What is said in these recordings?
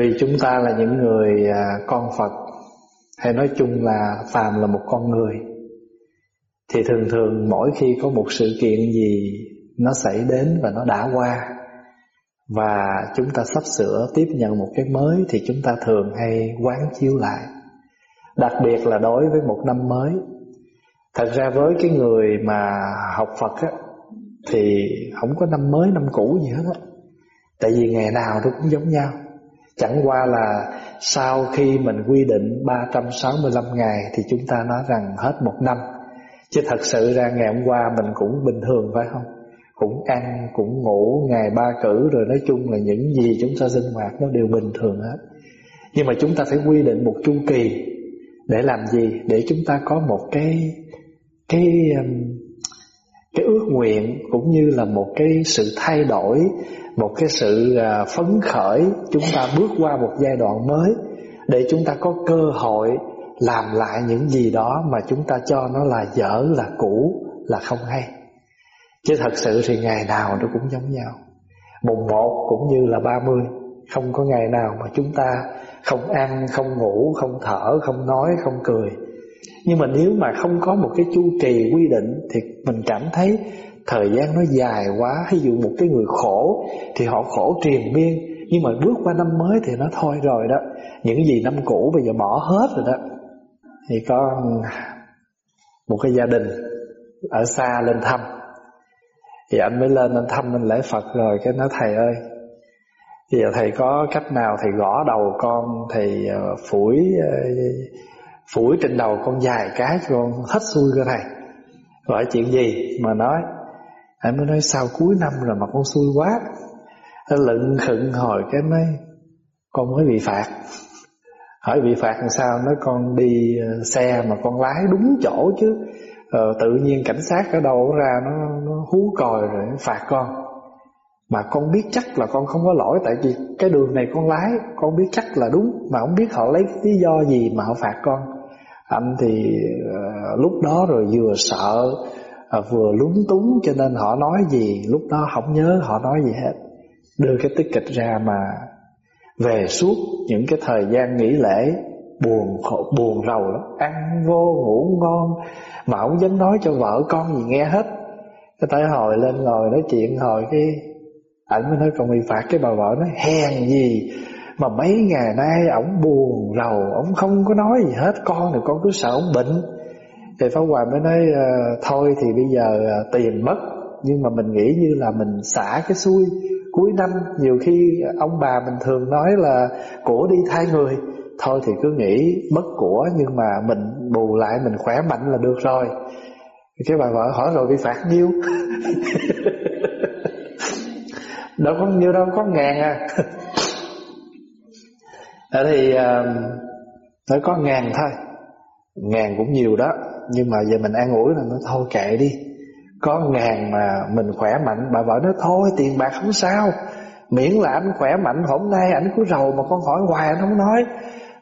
vì chúng ta là những người à, con Phật, hay nói chung là phàm là một con người, thì thường thường mỗi khi có một sự kiện gì nó xảy đến và nó đã qua, và chúng ta sắp sửa tiếp nhận một cái mới thì chúng ta thường hay quán chiếu lại. Đặc biệt là đối với một năm mới. Thật ra với cái người mà học Phật á, thì không có năm mới, năm cũ gì hết á. Tại vì ngày nào nó cũng giống nhau chẳng qua là sau khi mình quy định 365 ngày thì chúng ta nói rằng hết một năm. Chứ thật sự ra ngày hôm qua mình cũng bình thường phải không? Cũng ăn, cũng ngủ, ngày ba cử rồi nói chung là những gì chúng ta sinh hoạt nó đều bình thường hết. Nhưng mà chúng ta phải quy định một chu kỳ để làm gì? Để chúng ta có một cái cái um, cái ước nguyện cũng như là một cái sự thay đổi, một cái sự à, phấn khởi, chúng ta bước qua một giai đoạn mới để chúng ta có cơ hội làm lại những gì đó mà chúng ta cho nó là dở, là cũ, là không hay. Chứ thật sự thì ngày nào nó cũng giống nhau. Mùng một cũng như là ba mươi, không có ngày nào mà chúng ta không ăn, không ngủ, không thở, không nói, không cười nhưng mà nếu mà không có một cái chu kỳ quy định thì mình cảm thấy thời gian nó dài quá. Ví dụ một cái người khổ thì họ khổ triền miên, nhưng mà bước qua năm mới thì nó thôi rồi đó. Những gì năm cũ bây giờ bỏ hết rồi đó. Thì có một cái gia đình ở xa lên thăm. Thì anh mới lên, anh thăm anh lễ Phật rồi, cái nói, thầy ơi thì giờ thầy có cách nào thầy gõ đầu con thầy ờ, phủi ờ, phủi trên đầu con dài cái con hết xui cơ thầy. Gọi chuyện gì mà nói anh mới nói sao cuối năm rồi mà con xui quá. Nó lựng khựng hồi cái mới con mới bị phạt. Hỏi bị phạt làm sao? Nó con đi ờ, xe mà con lái đúng chỗ chứ. Ờ, tự nhiên cảnh sát ở đâu ra nó, nó hú còi rồi nó phạt con. Mà con biết chắc là con không có lỗi tại vì cái đường này con lái con biết chắc là đúng mà không biết họ lấy lý do gì mà họ phạt con anh thì uh, lúc đó rồi vừa sợ uh, vừa lúng túng cho nên họ nói gì lúc đó không nhớ họ nói gì hết. Đưa cái tích kịch ra mà về suốt những cái thời gian nghỉ lễ buồn khổ buồn rầu lắm. Ăn vô ngủ ngon mà không dám nói cho vợ con gì nghe hết. Cái tới hồi lên ngồi nói chuyện hồi cái ảnh mới nói còn bị phạt cái bà vợ nói hèn gì mà mấy ngày nay ổng buồn rầu, ổng không có nói gì hết. Con thì con cứ sợ ổng bệnh. Thì Pháp Hòa mới nói ờ, thôi thì bây giờ ờ, tiền mất. Nhưng mà mình nghĩ như là mình xả cái xuôi cuối năm. Nhiều khi ông bà mình thường nói là, của đi thay người. Thôi thì cứ nghĩ mất của, nhưng mà mình bù lại mình khỏe mạnh là được rồi. Cái bà vợ hỏi rồi bị phạt nhiêu? Đâu có nhiêu đâu, có ngàn à. Thế thì um, nó có ngàn thôi. Ngàn cũng nhiều đó, nhưng mà giờ mình an ủi là nó thôi kệ đi, có ngàn mà mình khỏe mạnh. Bà vợ nói, thôi, tiền bạc không sao, miễn là anh khỏe mạnh, hôm nay anh cứ rầu mà con hỏi hoài, anh không nói.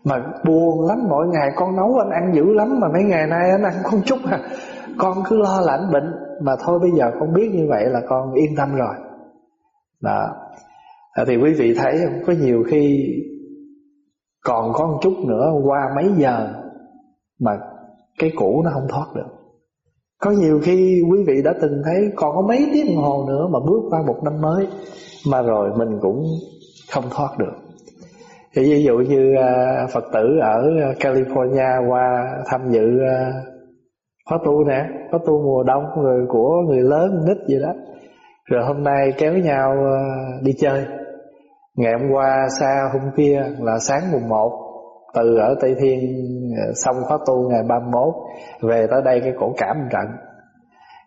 Mà buồn lắm, mỗi ngày con nấu anh ăn dữ lắm, mà mấy ngày nay anh ăn không chút à. Con cứ lo là anh bệnh, mà thôi bây giờ con biết như vậy là con yên tâm rồi. Đó. Thì quý vị thấy không? Có nhiều khi còn có một chút nữa, qua mấy giờ mà cái cũ nó không thoát được. Có nhiều khi quý vị đã từng thấy, còn có mấy tiếng hồ nữa mà bước qua một năm mới mà rồi mình cũng không thoát được. Thì ví dụ như à, Phật tử ở California qua tham dự à, khóa tu nè, khóa tu mùa đông rồi của người lớn, nít gì đó. Rồi hôm nay kéo nhau à, đi chơi ngày hôm qua xa hôm kia là sáng mùng 1 từ ở Tây Thiên ờ, xong khóa tu ngày 31 về tới đây cái cổ cảm trận.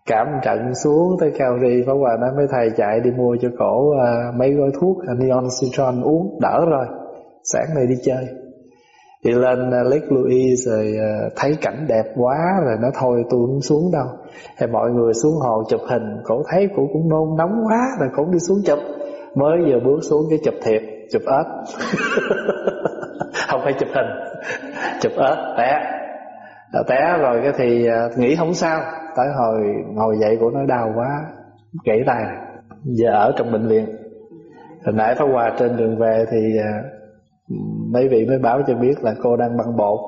Cảm trận xuống tới cao ri Pháp Hòa nói mấy thầy chạy đi mua cho cổ uh, mấy gói thuốc ờ, neon citron uống đỡ rồi sáng nay đi chơi. Thì lên Lake Louise rồi thấy cảnh đẹp quá rồi nó thôi tôi không xuống đâu. Thì mọi người xuống hồ chụp hình cổ thấy cổ cũng nôn nóng quá rồi cổ đi xuống chụp mới vừa bước xuống cái chụp thiệp chụp ếch. Không phải chụp hình chụp ếch té. Té rồi cái thì nghĩ không sao. Tới hồi ngồi dậy của nó đau quá gãy tay. Giờ ở trong bệnh viện. Hồi nãy Pháp Hòa trên đường về thì mấy vị mới báo cho biết là cô đang băng bột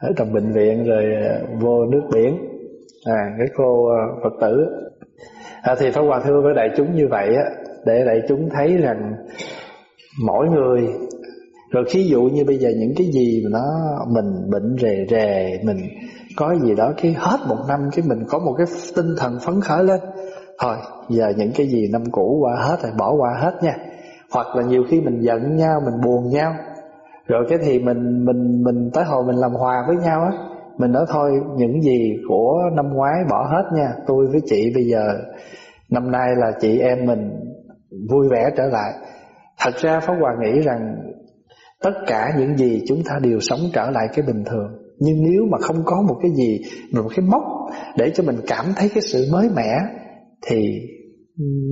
ở trong bệnh viện rồi à, vô nước biển. À cái cô à, phật tử. À, thì pháp hòa thưa với đại chúng như vậy á để đại chúng thấy rằng mỗi người, rồi ví dụ như bây giờ những cái gì mà nó mình bệnh rề rề, mình có gì đó cái hết một năm cái mình có một cái tinh thần phấn khởi lên, thôi, giờ những cái gì năm cũ qua hết rồi bỏ qua hết nha. Hoặc là nhiều khi mình giận nhau, mình buồn nhau, rồi cái thì mình mình mình tới hồi mình làm hòa với nhau á, mình nói thôi, những gì của năm ngoái bỏ hết nha, tôi với chị bây giờ, năm nay là chị em mình vui vẻ trở lại. Thật ra pháp hòa nghĩ rằng tất cả những gì chúng ta đều sống trở lại cái bình thường. Nhưng nếu mà không có một cái gì, một cái mốc để cho mình cảm thấy cái sự mới mẻ, thì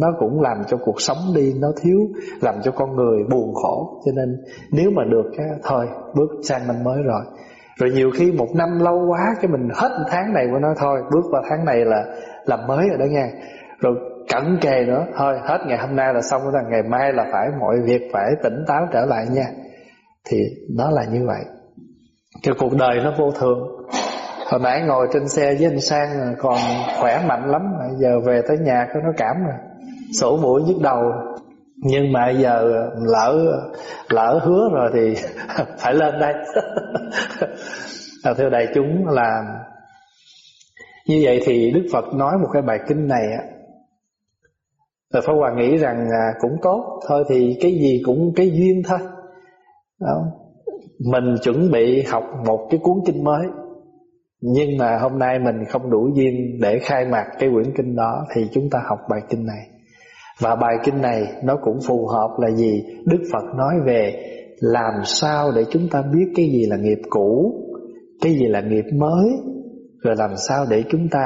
nó cũng làm cho cuộc sống đi nó thiếu, làm cho con người buồn khổ. Cho nên nếu mà được cái thôi, bước sang năm mới rồi. Rồi nhiều khi một năm lâu quá, cái mình hết tháng này của nó thôi, bước vào tháng này là làm mới rồi đó nha. Rồi cẩn kề nữa. Thôi, hết ngày hôm nay là xong rồi, ngày mai là phải, mọi việc phải tỉnh táo trở lại nha. Thì nó là như vậy. Cái cuộc đời nó vô thường. Hồi nãy ngồi trên xe với anh sang còn khỏe mạnh lắm giờ về tới nhà có nó cảm rồi. Sổ mũi nhức đầu. Nhưng mà giờ lỡ lỡ hứa rồi thì phải lên đây. Theo đại chúng là như vậy thì đức phật nói một cái bài kinh này á rồi Pháp Hòa nghĩ rằng à, cũng tốt Thôi thì cái gì cũng cái duyên thôi đó. Mình chuẩn bị học một cái cuốn kinh mới Nhưng mà hôm nay mình không đủ duyên để khai mạc cái quyển kinh đó Thì chúng ta học bài kinh này Và bài kinh này nó cũng phù hợp là gì? Đức Phật nói về làm sao để chúng ta biết cái gì là nghiệp cũ Cái gì là nghiệp mới Rồi làm sao để chúng ta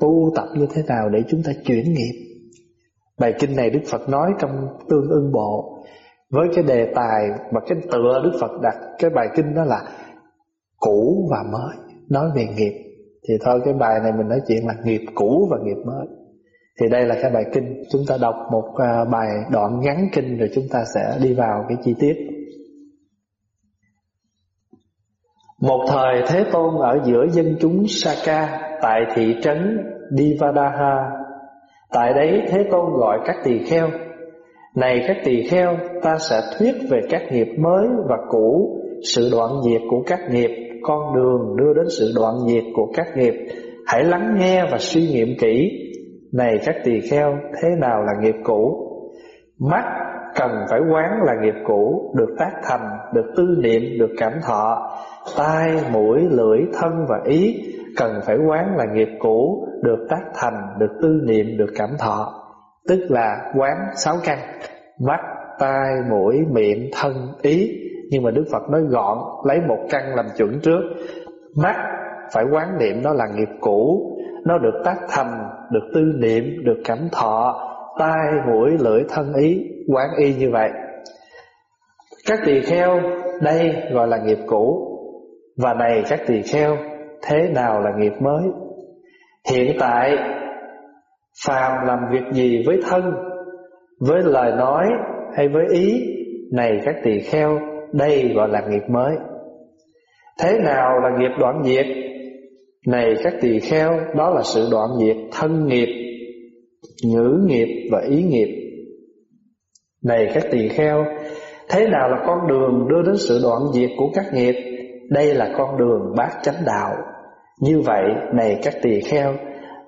tu tập như thế nào để chúng ta chuyển nghiệp Bài kinh này Đức Phật nói trong tương ưng bộ. Với cái đề tài mà cái tựa Đức Phật đặt, Cái bài kinh đó là cũ và mới, Nói về nghiệp. Thì thôi, cái bài này mình nói chuyện là nghiệp cũ và nghiệp mới. Thì đây là cái bài kinh. Chúng ta đọc một à, bài đoạn ngắn kinh Rồi chúng ta sẽ đi vào cái chi tiết. Một thời Thế Tôn ở giữa dân chúng Saka Tại thị trấn Divadaha Tại đấy Thế Tôn gọi các tỳ kheo. Này các tỳ kheo Ta sẽ thuyết về các nghiệp mới và cũ Sự đoạn diệt của các nghiệp Con đường đưa đến sự đoạn diệt của các nghiệp. Hãy lắng nghe và suy nghiệm kỹ. Này các tỳ kheo Thế nào là nghiệp cũ? Mắt cần phải quán là nghiệp cũ Được tác thành, được tư niệm, được cảm thọ. Tai, mũi, lưỡi, thân và ý Cần phải quán là nghiệp cũ được tác thành, được tư niệm, được cảm thọ. Tức là quán sáu căn. Mắt, tai, mũi, miệng, thân, ý. Nhưng mà Đức Phật nói gọn Lấy một căn làm chuẩn trước. Mắt phải quán niệm nó là nghiệp cũ. Nó được tác thành, được tư niệm, được cảm thọ. Tai, mũi, lưỡi, thân, ý Quán y như vậy. Các tỳ kheo Đây gọi là nghiệp cũ. Và này các tỳ kheo Thế nào là nghiệp mới? Hiện tại Phàm làm việc gì với thân, Với lời nói hay với ý, Này các tỳ kheo, Đây gọi là nghiệp mới. Thế nào là nghiệp đoạn diệt? Này các tỳ kheo, Đó là sự đoạn diệt thân nghiệp, Ngữ nghiệp và ý nghiệp. Này các tỳ kheo, Thế nào là con đường đưa đến sự đoạn diệt của các nghiệp? Đây là con đường bát chánh đạo như vậy, này các tỳ kheo,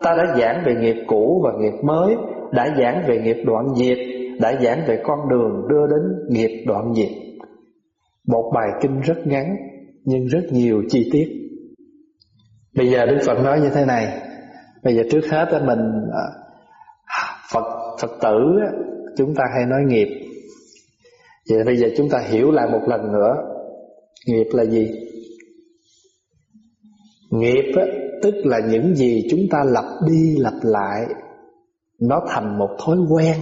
Ta đã giảng về nghiệp cũ và nghiệp mới, Đã giảng về nghiệp đoạn diệt, Đã giảng về con đường đưa đến nghiệp đoạn diệt. Một bài kinh rất ngắn, Nhưng rất nhiều chi tiết. Bây giờ Đức Phật nói như thế này. Bây giờ trước hết mình à, Phật Phật tử Chúng ta hay nói nghiệp. Vậy bây giờ chúng ta hiểu lại một lần nữa. Nghiệp là gì? Nghiệp á, tức là những gì chúng ta lặp đi lặp lại Nó thành một thói quen.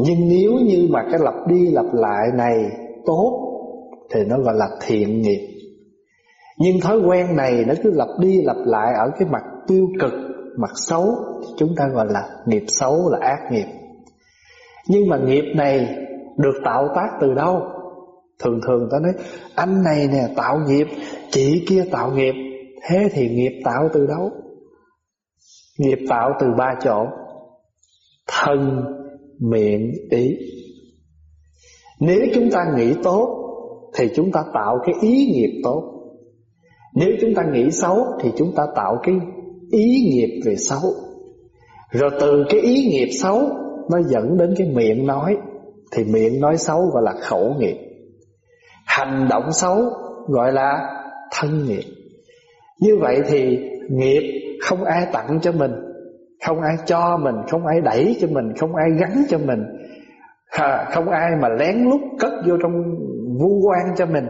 Nhưng nếu như mà cái lặp đi lặp lại này tốt Thì nó gọi là thiện nghiệp. Nhưng thói quen này nó cứ lặp đi lặp lại ở cái mặt tiêu cực Mặt xấu Chúng ta gọi là nghiệp xấu là ác nghiệp. Nhưng mà nghiệp này được tạo tác từ đâu? Thường thường ta nói Anh này nè tạo nghiệp Chị kia tạo nghiệp, Thế thì nghiệp tạo từ đâu? Nghiệp tạo từ ba chỗ Thân, Miệng, Ý. Nếu chúng ta nghĩ tốt Thì chúng ta tạo cái ý nghiệp tốt. Nếu chúng ta nghĩ xấu Thì chúng ta tạo cái ý nghiệp về xấu. Rồi từ cái ý nghiệp xấu Nó dẫn đến cái miệng nói. Thì miệng nói xấu gọi là khẩu nghiệp. Hành động xấu gọi là thân nghiệp. Như vậy thì nghiệp không ai tặng cho mình Không ai cho mình, không ai đẩy cho mình Không ai gắn cho mình. Không ai mà lén lút cất vô trong vu quan cho mình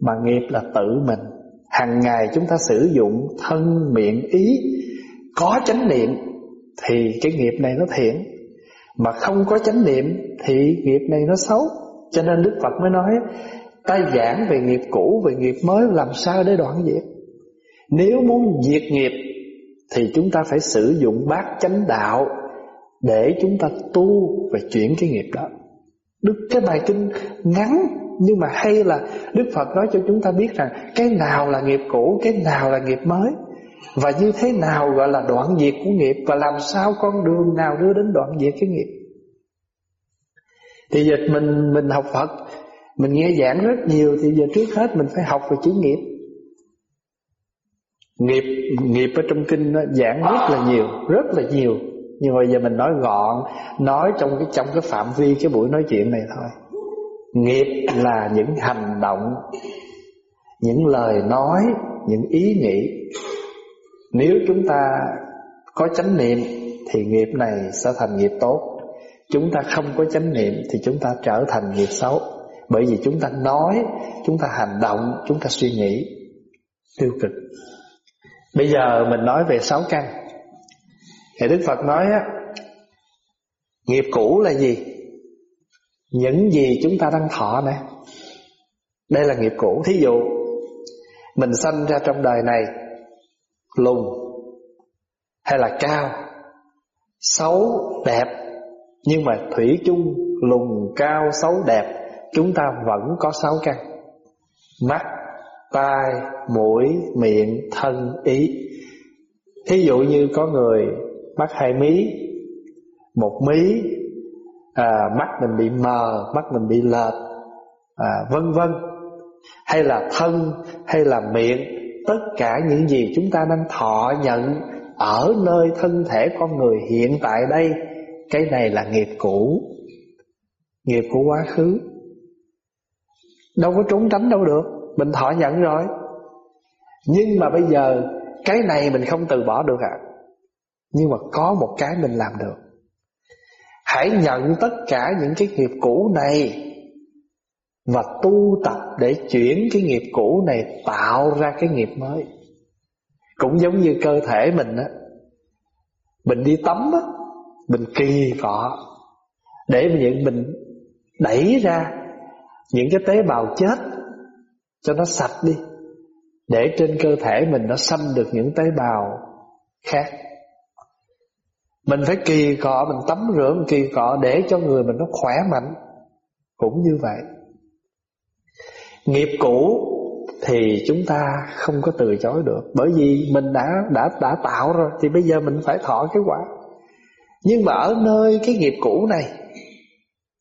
Mà nghiệp là tự mình. Hàng ngày chúng ta sử dụng thân miệng ý có chánh niệm thì cái nghiệp này nó thiện. Mà không có chánh niệm thì nghiệp này nó xấu. Cho nên đức phật mới nói ta giảng về nghiệp cũ, về nghiệp mới, làm sao để đoạn diệt? Nếu muốn diệt nghiệp, thì chúng ta phải sử dụng bát chánh đạo để chúng ta tu và chuyển cái nghiệp đó. Đức cái bài kinh ngắn, nhưng mà hay là Đức Phật nói cho chúng ta biết rằng Cái nào là nghiệp cũ, Cái nào là nghiệp mới, Và như thế nào gọi là đoạn diệt của nghiệp, Và làm sao con đường nào đưa đến đoạn diệt cái nghiệp? Thì dịch mình mình học Phật mình nghe giảng rất nhiều Thì giờ trước hết mình phải học về chữ nghiệp. Nghiệp nghiệp ở trong kinh nó giảng rất là nhiều, Rất là nhiều. Nhưng mà giờ mình nói gọn, Nói trong cái trong cái phạm vi cái buổi nói chuyện này thôi. Nghiệp là những hành động, Những lời nói, Những ý nghĩ. Nếu chúng ta có chánh niệm Thì nghiệp này sẽ thành nghiệp tốt. Chúng ta không có chánh niệm Thì chúng ta trở thành nghiệp xấu. Bởi vì chúng ta nói Chúng ta hành động Chúng ta suy nghĩ. Tiêu cực. Bây giờ mình nói về sáu căn. Thì Đức Phật nói á Nghiệp cũ là gì? Những gì chúng ta đang thọ nè. Đây là nghiệp cũ. Thí dụ Mình sanh ra trong đời này Lùn Hay là cao Xấu, đẹp Nhưng mà thủy chung Lùn, cao, xấu, đẹp Chúng ta vẫn có sáu căn. Mắt, tai, mũi, miệng, thân, ý. Thí dụ như có người mắt hai mí Một mí à, mắt mình bị mờ mắt mình bị lệch à, vân vân. Hay là thân hay là miệng tất cả những gì chúng ta đang thọ nhận ở nơi thân thể con người hiện tại đây cái này là nghiệp cũ. Nghiệp của quá khứ đâu có trốn tránh đâu được. Mình thọ nhận rồi. Nhưng mà bây giờ cái này mình không từ bỏ được ạ. À? nhưng mà có một cái mình làm được. Hãy nhận tất cả những cái nghiệp cũ này Và tu tập để chuyển cái nghiệp cũ này Tạo ra cái nghiệp mới. Cũng giống như cơ thể mình á. Mình đi tắm á Mình kỳ cọ Để mình, mình đẩy ra những cái tế bào chết Cho nó sạch đi, Để trên cơ thể mình nó xâm được những tế bào khác. Mình phải kỳ cọ, Mình tắm rửa, mình kỳ cọ Để cho người mình nó khỏe mạnh. Cũng như vậy. Nghiệp cũ Thì chúng ta không có từ chối được. Bởi vì mình đã đã đã tạo rồi, Thì bây giờ mình phải thọ cái quả. Nhưng mà ở nơi cái nghiệp cũ này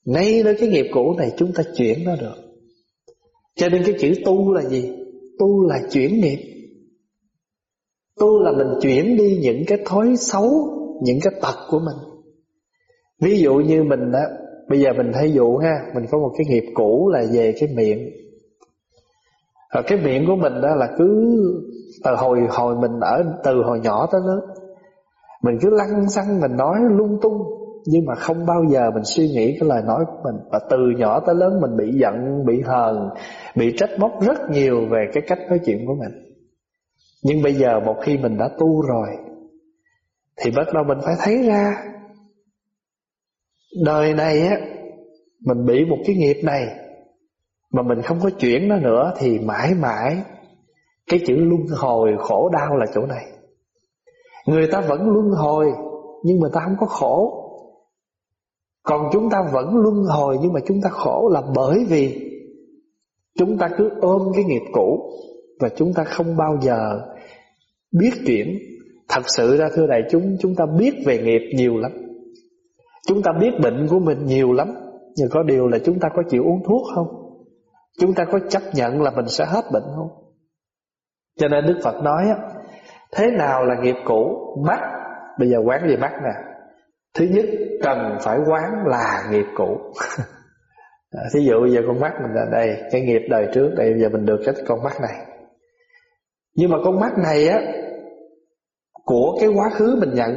ngay nơi cái nghiệp cũ này Chúng ta chuyển nó được. Cho nên cái chữ tu là gì? Tu là chuyển nghiệp. Tu là mình chuyển đi những cái thói xấu, những cái tật của mình. Ví dụ như mình á, bây giờ mình thấy dụ ha, mình có một cái nghiệp cũ là về cái miệng. Và cái miệng của mình đó là cứ từ hồi hồi mình ở, từ hồi nhỏ tới lớn, mình cứ lăng xăng mình nói lung tung nhưng mà không bao giờ mình suy nghĩ cái lời nói của mình. Và từ nhỏ tới lớn mình bị giận, bị hờn, bị trách móc rất nhiều về cái cách nói chuyện của mình. Nhưng bây giờ một khi mình đã tu rồi, thì bắt đầu mình phải thấy ra, Đời này á, Mình bị một cái nghiệp này, Mà mình không có chuyển nó nữa, Thì mãi mãi Cái chữ luân hồi khổ đau là chỗ này. Người ta vẫn luân hồi, Nhưng mà ta không có khổ. Còn chúng ta vẫn luân hồi Nhưng mà chúng ta khổ là bởi vì Chúng ta cứ ôm cái nghiệp cũ Và chúng ta không bao giờ biết chuyển Thật sự ra, thưa đại chúng Chúng ta biết về nghiệp nhiều lắm. Chúng ta biết bệnh của mình nhiều lắm. Nhưng có điều là chúng ta có chịu uống thuốc không? Chúng ta có chấp nhận là mình sẽ hết bệnh không? Cho nên Đức Phật nói Thế nào là nghiệp cũ? Mắt. Bây giờ quán gì mắt nè. Thứ nhất, cần phải quán là nghiệp cũ. Thí dụ bây giờ con mắt mình là đây, Cái nghiệp đời trước đây giờ mình được cái con mắt này. Nhưng mà con mắt này á, Của cái quá khứ mình nhận,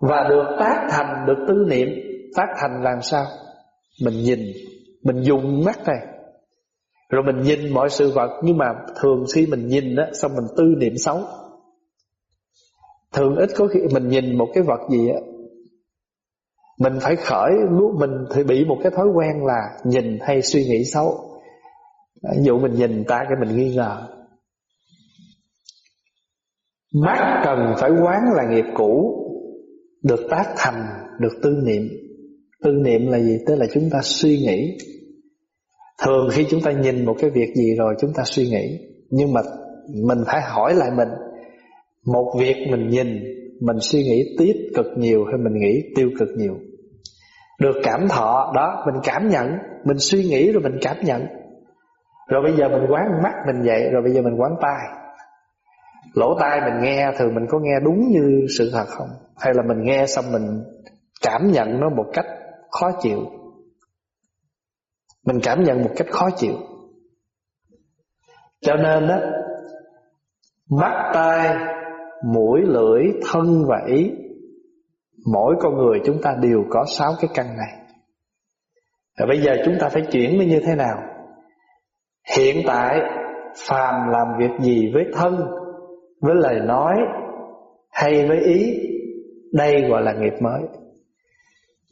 Và được tác thành, Được tư niệm, Tác thành làm sao? Mình nhìn, Mình dùng mắt này. Rồi mình nhìn mọi sự vật, Nhưng mà thường khi mình nhìn á, Xong mình tư niệm xấu. Thường ít có khi mình nhìn một cái vật gì á mình phải khởi, lúc mình thì bị một cái thói quen là nhìn hay suy nghĩ xấu. Ví dụ mình nhìn ta cái mình nghi ngờ. Mắt cần phải quán là nghiệp cũ, được tác thành, được tư niệm. Tư niệm là gì? Tức là chúng ta suy nghĩ. Thường khi chúng ta nhìn một cái việc gì rồi chúng ta suy nghĩ. Nhưng mà mình phải hỏi lại mình, một việc mình nhìn, mình suy nghĩ tiếp cực nhiều hay mình nghĩ tiêu cực nhiều? Được cảm thọ, đó, mình cảm nhận, mình suy nghĩ rồi mình cảm nhận. Rồi bây giờ mình quán mắt mình vậy, rồi bây giờ mình quán tai. Lỗ tai mình nghe, thường mình có nghe đúng như sự thật không? Hay là mình nghe xong mình cảm nhận nó một cách khó chịu? Mình cảm nhận một cách khó chịu. Cho nên đó mắt tai, mũi lưỡi, thân và ý Mỗi con người chúng ta đều có sáu cái căn này. Và bây giờ chúng ta phải chuyển nó như thế nào? Hiện tại, Phàm làm việc gì với thân, Với lời nói, Hay với ý, Đây gọi là nghiệp mới.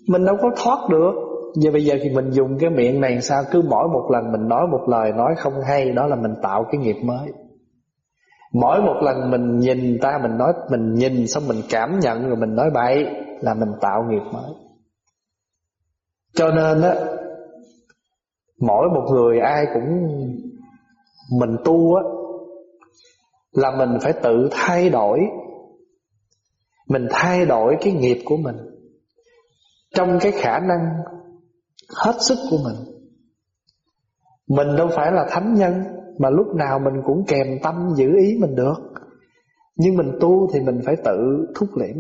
Mình đâu có thoát được. Giờ bây giờ thì mình dùng cái miệng này sao? Cứ mỗi một lần mình nói một lời nói không hay, Đó là mình tạo cái nghiệp mới. Mỗi một lần mình nhìn ta, Mình nói, mình nhìn xong mình cảm nhận Rồi mình nói bậy. Là mình tạo nghiệp mới. Cho nên á, Mỗi một người ai cũng Mình tu á, Là mình phải tự thay đổi. Mình thay đổi cái nghiệp của mình Trong cái khả năng Hết sức của mình. Mình đâu phải là thánh nhân mà lúc nào mình cũng kèm tâm giữ ý mình được. Nhưng mình tu thì mình phải tự thúc liễm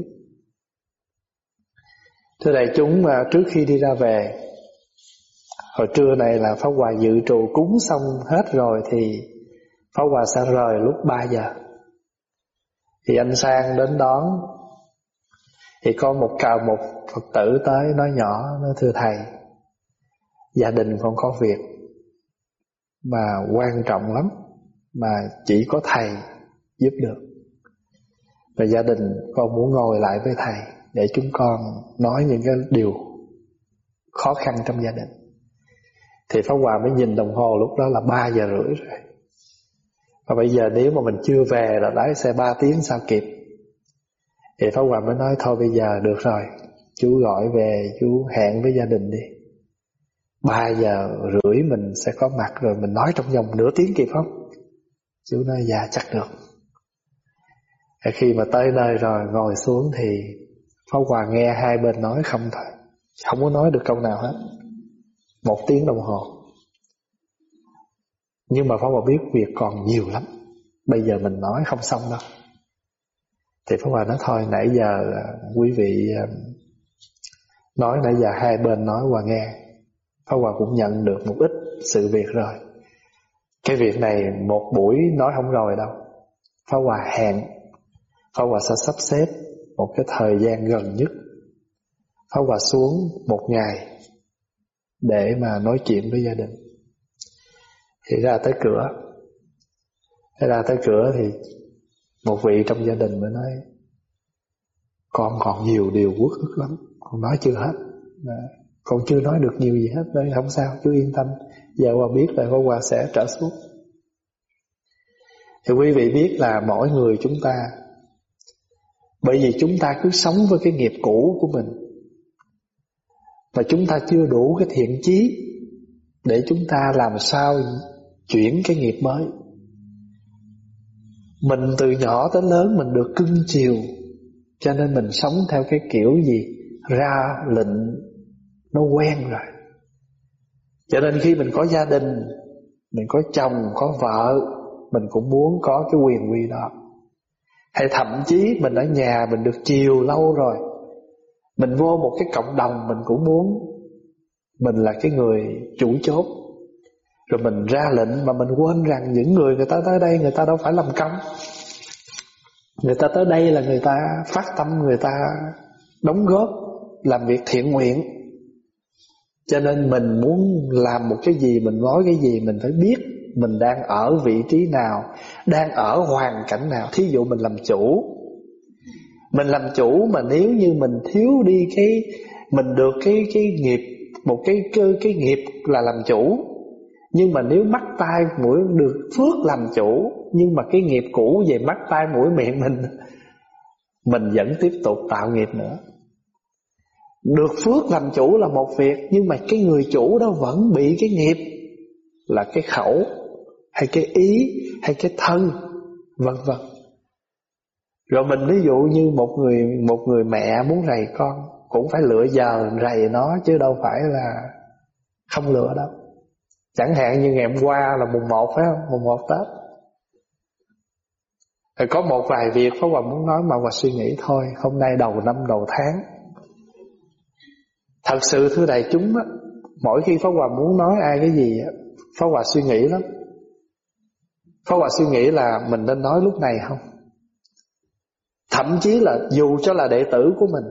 Thưa đại chúng mà trước khi đi ra về, Hồi trưa này là Pháp Hòa dự trù cúng xong hết rồi Thì Pháp Hòa sẽ rời lúc 3 giờ. Thì anh Sang đến đón. Thì có một cào một Phật tử tới nói nhỏ, Nói, thưa thầy, Gia đình con có việc mà quan trọng lắm, mà chỉ có thầy giúp được. Và gia đình con muốn ngồi lại với thầy để chúng con nói những cái điều khó khăn trong gia đình. Thì Pháp Hòa mới nhìn đồng hồ lúc đó là 3 giờ rưỡi rồi. Và bây giờ nếu mà mình chưa về là lái xe 3 tiếng sao kịp. Thì Pháp Hòa mới nói, thôi bây giờ được rồi. Chú gọi về, chú hẹn với gia đình đi 3 giờ rưỡi mình sẽ có mặt rồi mình nói trong vòng nửa tiếng kịp không? Chú nói dạ chắc được. Khi mà tới nơi rồi, ngồi xuống thì Pháp Hòa nghe hai bên nói không thôi. Không có nói được câu nào hết. Một tiếng đồng hồ. Nhưng mà Pháp Hòa biết việc còn nhiều lắm. Bây giờ mình nói không xong đâu. Thì Pháp Hòa nói thôi, nãy giờ à, quý vị à, nói, nãy giờ hai bên nói Hòa nghe Pháp Hòa cũng nhận được một ít sự việc rồi Cái việc này một buổi nói không rồi đâu Pháp Hòa hẹn Pháp Hòa sẽ sắp xếp một cái thời gian gần nhất. Pháp Hòa xuống một ngày Để mà nói chuyện với gia đình. Thì ra tới cửa. Thế ra tới cửa thì Một vị trong gia đình mới nói, Con còn nhiều điều quốc ức lắm, Con nói chưa hết. Con chưa nói được nhiều gì hết đấy Không sao chú yên tâm. Giờ qua biết là Pháp Hòa sẽ trở xuống. Thì quý vị biết là mỗi người chúng ta bởi vì chúng ta cứ sống với cái nghiệp cũ của mình Và chúng ta chưa đủ cái thiện chí để chúng ta làm sao chuyển cái nghiệp mới. Mình từ nhỏ tới lớn mình được cưng chiều cho nên mình sống theo cái kiểu gì ra lệnh nó quen rồi. Cho nên khi mình có gia đình, mình có chồng, có vợ, mình cũng muốn có cái quyền quy đó. Hay thậm chí mình ở nhà mình được chiều lâu rồi, mình vô một cái cộng đồng mình cũng muốn mình là cái người chủ chốt. Rồi mình ra lệnh mà mình quên rằng những người người ta tới đây người ta đâu phải làm công. Người ta tới đây là người ta phát tâm người ta đóng góp làm việc thiện nguyện cho nên mình muốn làm một cái gì Mình nói cái gì mình phải biết mình đang ở vị trí nào Đang ở hoàn cảnh nào. Thí dụ mình làm chủ Mình làm chủ mà nếu như mình thiếu đi cái Mình được cái cái nghiệp Một cái cái, cái nghiệp là làm chủ. Nhưng mà nếu mắt tai mũi được phước làm chủ Nhưng mà cái nghiệp cũ về mắt tai mũi miệng mình Mình vẫn tiếp tục tạo nghiệp nữa. Được phước làm chủ là một việc Nhưng mà cái người chủ đó vẫn bị cái nghiệp Là cái khẩu. Hay cái ý Hay cái thân Vân vân. Rồi mình ví dụ như một người Một người mẹ muốn rầy con Cũng phải lựa giờ rầy nó Chứ đâu phải là Không lựa đâu. Chẳng hạn như ngày hôm qua là mùng một phải không? Mùng một Tết. Rồi có một vài việc Pháp Hòa muốn nói mà Hòa suy nghĩ thôi Hôm nay đầu năm đầu tháng. Thật sự thưa đại chúng á, Mỗi khi Pháp Hòa muốn nói ai cái gì Pháp Hòa suy nghĩ lắm. Pháp Hòa suy nghĩ là Mình nên nói lúc này không? Thậm chí là dù cho là đệ tử của mình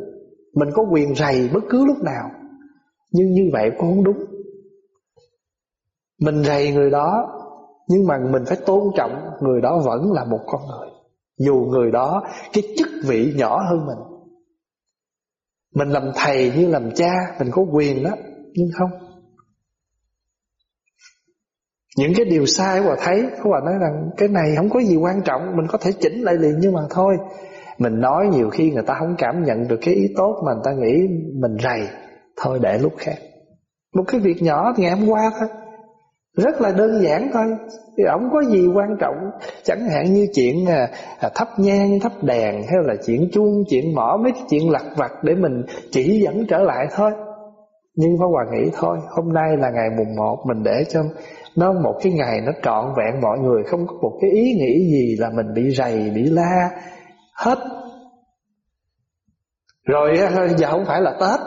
Mình có quyền rầy bất cứ lúc nào, Nhưng như vậy cũng không đúng. Mình rầy người đó, Nhưng mà mình phải tôn trọng Người đó vẫn là một con người, Dù người đó Cái chức vị nhỏ hơn mình. Mình làm thầy như làm cha, Mình có quyền đó, Nhưng không. Những cái điều sai Hòa thấy Hòa nói rằng cái này không có gì quan trọng Mình có thể chỉnh lại liền nhưng mà thôi. Mình nói nhiều khi người ta không cảm nhận được cái ý tốt Mà người ta nghĩ mình rầy Thôi để lúc khác. Một cái việc nhỏ thì ngày hôm qua thôi. Rất là đơn giản thôi thì Không có gì quan trọng. Chẳng hạn như chuyện à, à thắp nhang, thắp đèn Hay là chuyện chuông, chuyện mỏ Mấy cái chuyện lặt vặt để mình chỉ dẫn trở lại thôi. Nhưng Pháp Hòa nghĩ thôi Hôm nay là ngày mùng 1 Mình để cho nó một cái ngày nó trọn vẹn Mọi người không có một cái ý nghĩ gì Là mình bị rầy, bị la Hết. Rồi giờ không phải là Tết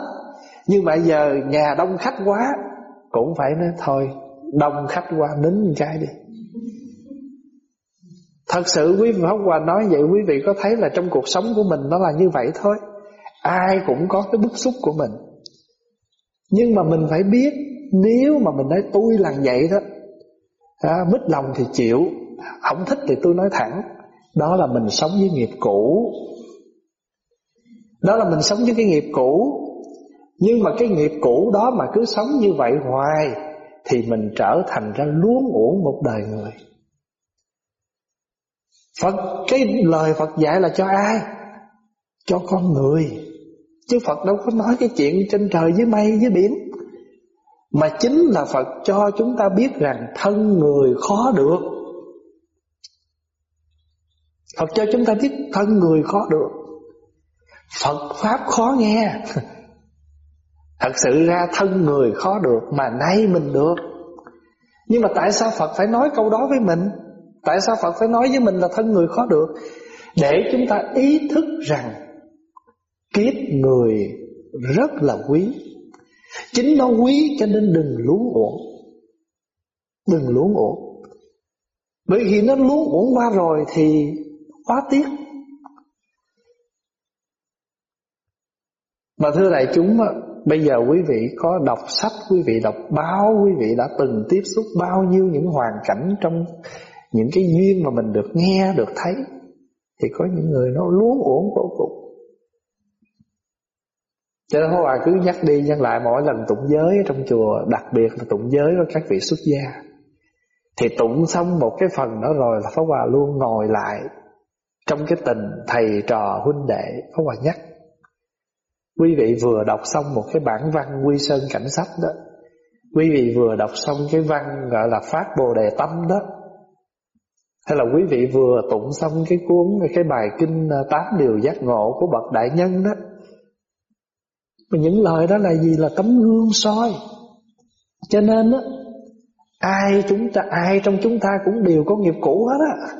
Nhưng mà giờ nhà đông khách quá Cũng phải nói thôi Đông khách qua nín một cái đi. Thật sự quý vị hôm Hòa nói vậy Quý vị có thấy là trong cuộc sống của mình Nó là như vậy thôi. Ai cũng có cái bức xúc của mình. Nhưng mà mình phải biết Nếu mà mình nói tôi là vậy đó à, Mít lòng thì chịu Không thích thì tôi nói thẳng Đó là mình sống với nghiệp cũ Đó là mình sống với cái nghiệp cũ Nhưng mà cái nghiệp cũ đó mà cứ sống như vậy hoài thì mình trở thành ra luống uổng một đời người. Phật cái lời Phật dạy là cho ai? Cho con người. Chứ Phật đâu có nói cái chuyện trên trời với mây với biển. Mà chính là Phật cho chúng ta biết rằng thân người khó được. Phật cho chúng ta biết thân người khó được. Phật Pháp khó nghe. Thật sự ra thân người khó được Mà nay mình được Nhưng mà tại sao Phật phải nói câu đó với mình Tại sao Phật phải nói với mình là thân người khó được Để chúng ta ý thức rằng Kiếp người rất là quý Chính nó quý cho nên đừng luống uổng Đừng luống uổng Bởi vì nó luống uổng qua rồi thì quá tiếc Mà thưa đại chúng Bây giờ quý vị có đọc sách, quý vị đọc báo, quý vị đã từng tiếp xúc bao nhiêu những hoàn cảnh trong những cái duyên mà mình được nghe, được thấy. Thì có những người nó luống uổng vô cùng. Cho nên Hòa cứ nhắc đi nhắc lại mỗi lần tụng giới trong chùa, đặc biệt là tụng giới với các vị xuất gia. Thì tụng xong một cái phần đó rồi là Pháp Hòa luôn ngồi lại trong cái tình thầy trò huynh đệ Pháp Hòa nhắc Quý vị vừa đọc xong một cái bản văn Quy Sơn Cảnh Sách đó Quý vị vừa đọc xong cái văn gọi là Phát Bồ Đề Tâm đó Hay là quý vị vừa tụng xong cái cuốn Cái bài kinh Tám Điều Giác Ngộ của Bậc Đại Nhân đó mà những lời đó là gì? Là tấm gương soi. Cho nên á Ai chúng ta ai trong chúng ta cũng đều có nghiệp cũ hết á.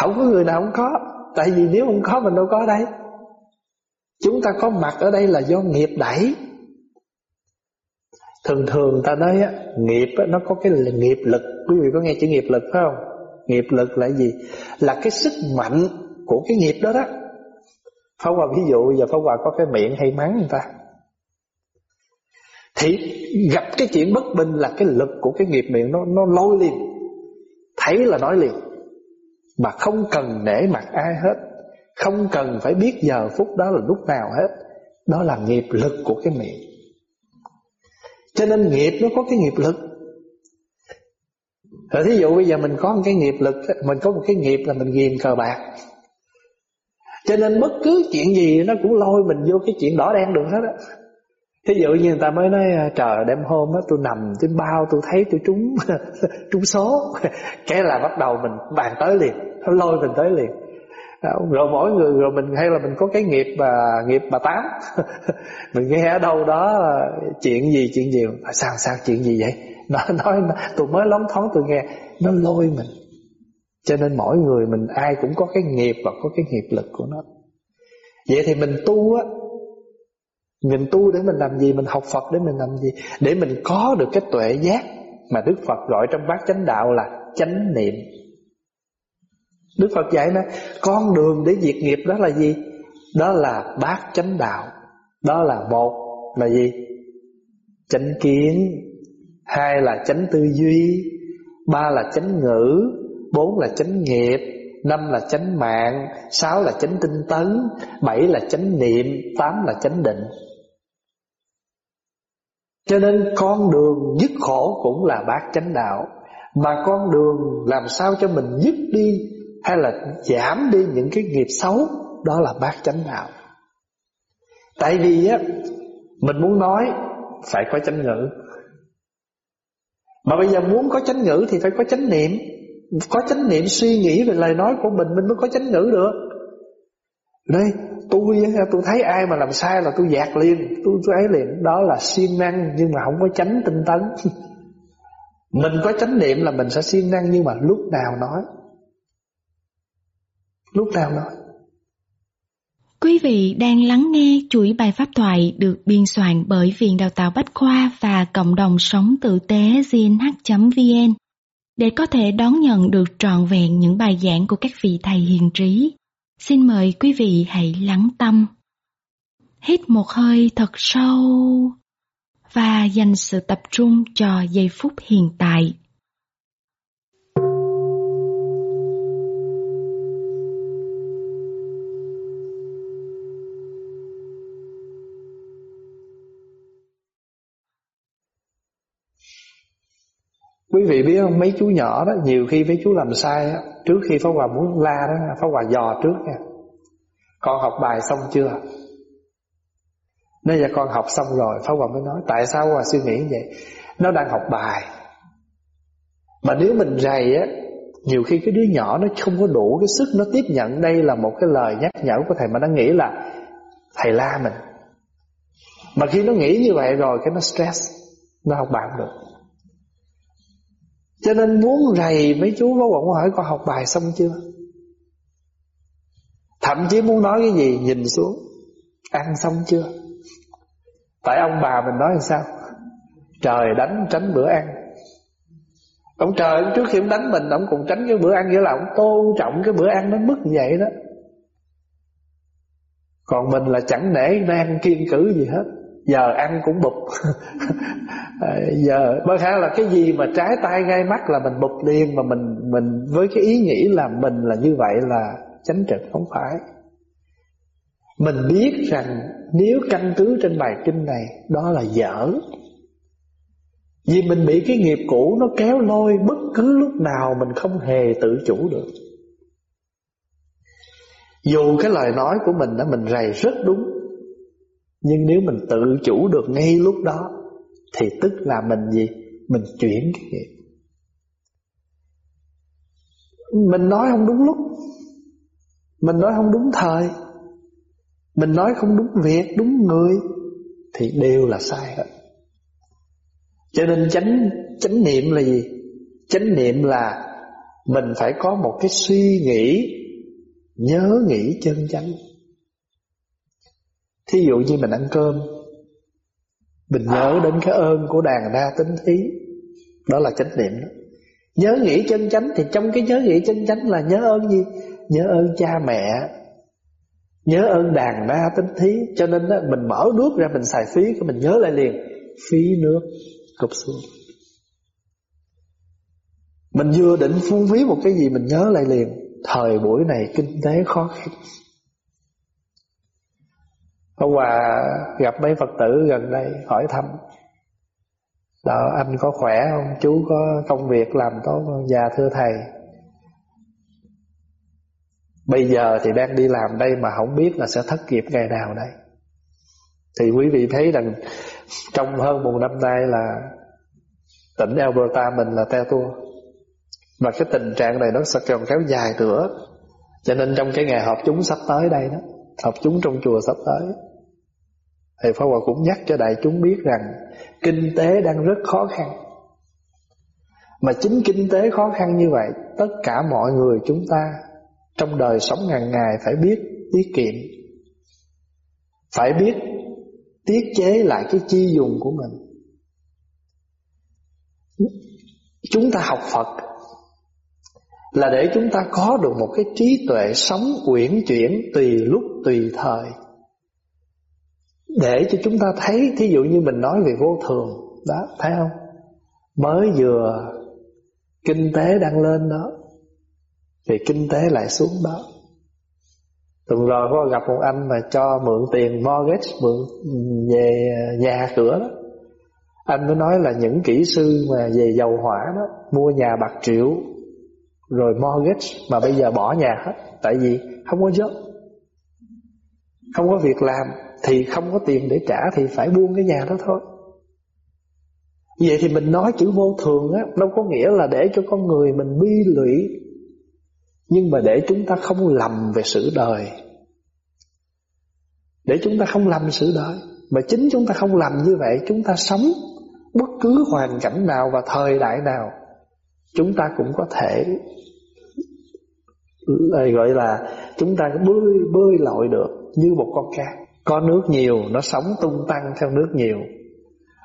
Không có người nào không có. Tại vì nếu không có mình đâu có đây. Chúng ta có mặt ở đây là do nghiệp đẩy. Thường thường ta nói á, nghiệp á, nó có cái nghiệp lực. Quý vị có nghe chữ nghiệp lực phải không? Nghiệp lực là gì? Là cái sức mạnh của cái nghiệp đó đó. Pháp Hòa ví dụ giờ Pháp Hòa có cái miệng hay mắng người ta. Thì gặp cái chuyện bất bình là cái lực của cái nghiệp miệng nó nó lôi liền Thấy là nói liền. Mà không cần nể mặt ai hết. Không cần phải biết giờ phút đó là lúc nào hết. Đó là nghiệp lực của cái miệng. Cho nên nghiệp nó có cái nghiệp lực. Rồi thí dụ bây giờ mình có một cái nghiệp lực, Mình có một cái nghiệp là mình ghiền cờ bạc. Cho nên bất cứ chuyện gì Nó cũng lôi mình vô cái chuyện đỏ đen được hết á. Thí dụ như người ta mới nói ờ, Trời, đêm hôm á, tôi nằm trên bao, Tôi thấy tôi trúng trúng số. Cái là bắt đầu mình bàn tới liền, Nó lôi mình tới liền. Rồi mỗi người, rồi mình, hay là mình có cái nghiệp và nghiệp bà tám. Mình nghe ở đâu đó à, chuyện gì chuyện gì sao sao chuyện gì vậy? Nó nói tôi mới lóng thoáng tôi nghe. Nó lôi mình. Cho nên mỗi người mình, ai cũng có cái nghiệp và có cái nghiệp lực của nó. Vậy thì mình tu á mình tu để mình làm gì, mình học phật để mình làm gì? Để mình có được cái tuệ giác mà đức phật gọi trong bát chánh đạo là chánh niệm. Đức Phật dạy nói Con đường để diệt nghiệp đó là gì? Đó là bát chánh đạo. Đó là một là gì? Chánh kiến. Hai là chánh tư duy. Ba là chánh ngữ. Bốn là chánh nghiệp. Năm là chánh mạng. Sáu là chánh tinh tấn. Bảy là chánh niệm. Tám là chánh định. Cho nên con đường dứt khổ cũng là bát chánh đạo. Mà con đường làm sao cho mình dứt đi hay là giảm đi những cái nghiệp xấu, đó là bát chánh đạo. Tại vì á, mình muốn nói phải có chánh ngữ. Mà bây giờ muốn có chánh ngữ thì phải có chánh niệm. Có chánh niệm suy nghĩ về lời nói của mình mình mới có chánh ngữ được. Đây tôi tôi thấy ai mà làm sai là tôi dạt liền. Tôi tôi ấy liền. Đó là siêng năng, nhưng mà không có chánh tinh tấn. Mình có chánh niệm là mình sẽ siêng năng, nhưng mà lúc nào nói? Lúc nào nói? Quý vị đang lắng nghe chuỗi bài pháp thoại được biên soạn bởi Viện Đào tạo Bách Khoa và Cộng đồng Sống Tử tế gnh.vn để có thể đón nhận được trọn vẹn những bài giảng của các vị thầy hiền trí. Xin mời quý vị hãy lắng tâm. Hít một hơi thật sâu và dành sự tập trung cho giây phút hiện tại. Quý vị biết không? Mấy chú nhỏ đó, Nhiều khi mấy chú làm sai á, Trước khi Pháp Hòa muốn la đó, Pháp Hòa dò trước nha. Con học bài xong chưa? Nên giờ con học xong rồi, Pháp Hòa mới nói, Tại sao Hòa suy nghĩ vậy? Nó đang học bài. Mà nếu mình rầy á, Nhiều khi cái đứa nhỏ nó không có đủ cái sức Nó tiếp nhận đây là một cái lời nhắc nhở của thầy Mà nó nghĩ là Thầy la mình. Mà khi nó nghĩ như vậy rồi, Cái nó stress, Nó học bài không được cho nên muốn rầy mấy chú có quận hỏi con học bài xong chưa? Thậm chí muốn nói cái gì, nhìn xuống, Ăn xong chưa? Tại ông bà mình nói làm sao? Trời đánh tránh bữa ăn. Ông trời trước khi ông đánh mình, Ông cũng tránh cái bữa ăn, Nghĩa là ông tôn trọng cái bữa ăn nó mức vậy đó. Còn mình là chẳng nể đang kiên cử gì hết giờ ăn cũng bụp. Giờ bất khả là cái gì mà trái tay ngay mắt là mình bụp liền mà mình mình với cái ý nghĩ là mình là như vậy là chánh trực, không phải. Mình biết rằng nếu căn cứ trên bài kinh này, đó là dở. Vì mình bị cái nghiệp cũ nó kéo lôi bất cứ lúc nào mình không hề tự chủ được. Dù cái lời nói của mình đó mình rầy rất đúng nhưng nếu mình tự chủ được ngay lúc đó Thì tức là mình gì? Mình chuyển cái nghiệp. Mình nói không đúng lúc. Mình nói không đúng thời. Mình nói không đúng việc, đúng người Thì đều là sai hết. Cho nên chánh chánh niệm là gì? Chánh niệm là Mình phải có một cái suy nghĩ Nhớ nghĩ chân chánh. Thí dụ như mình ăn cơm Mình nhớ đến cái ơn của đàn đa tính thí. Đó là chánh niệm đó. Nhớ nghĩ chân chánh Thì trong cái nhớ nghĩ chân chánh là nhớ ơn gì? Nhớ ơn cha mẹ Nhớ ơn đàn đa tính thí. Cho nên đó, mình mở nước ra mình xài phí cái Mình nhớ lại liền. Phí nước cục xuống. Mình vừa định phung phí một cái gì Mình nhớ lại liền. Thời buổi này kinh tế khó khăn. Hôm qua gặp mấy Phật tử gần đây hỏi thăm. Đó, anh có khỏe không? Chú có công việc làm tốt không? Dạ thưa thầy. Bây giờ thì đang đi làm đây mà không biết là sẽ thất nghiệp ngày nào đây. Thì quý vị thấy rằng Trong hơn một năm nay là Tỉnh Alberta mình là teo tua. Và cái tình trạng này nó sẽ còn kéo dài nữa. Cho nên trong cái ngày họp chúng sắp tới đây đó Họp chúng trong chùa sắp tới Thầy Pháp Hòa cũng nhắc cho đại chúng biết rằng Kinh tế đang rất khó khăn. Mà chính kinh tế khó khăn như vậy, Tất cả mọi người chúng ta Trong đời sống hàng ngày phải biết tiết kiệm. Phải biết tiết chế lại cái chi dùng của mình. Chúng ta học Phật Là để chúng ta có được một cái trí tuệ sống uyển chuyển Tùy lúc tùy thời để cho chúng ta thấy, thí dụ như mình nói về vô thường, đó, thấy không? Mới vừa kinh tế đang lên đó, thì kinh tế lại xuống đó. Tuần rồi có gặp một anh mà cho mượn tiền mortgage, mượn về nhà cửa đó. Anh mới nói là những kỹ sư mà về dầu hỏa đó, mua nhà bạc triệu, rồi mortgage, mà bây giờ bỏ nhà hết. Tại vì không có job, không có việc làm thì không có tiền để trả thì phải buông cái nhà đó thôi. Vậy thì mình nói chữ vô thường á đâu có nghĩa là để cho con người mình bi lụy, nhưng mà để chúng ta không lầm về sự đời. Để chúng ta không lầm sự đời, mà chính chúng ta không làm như vậy, chúng ta sống bất cứ hoàn cảnh nào và thời đại nào, chúng ta cũng có thể gọi là chúng ta bơi bơi lội được như một con cá có nước nhiều nó sống tung tăng theo nước nhiều.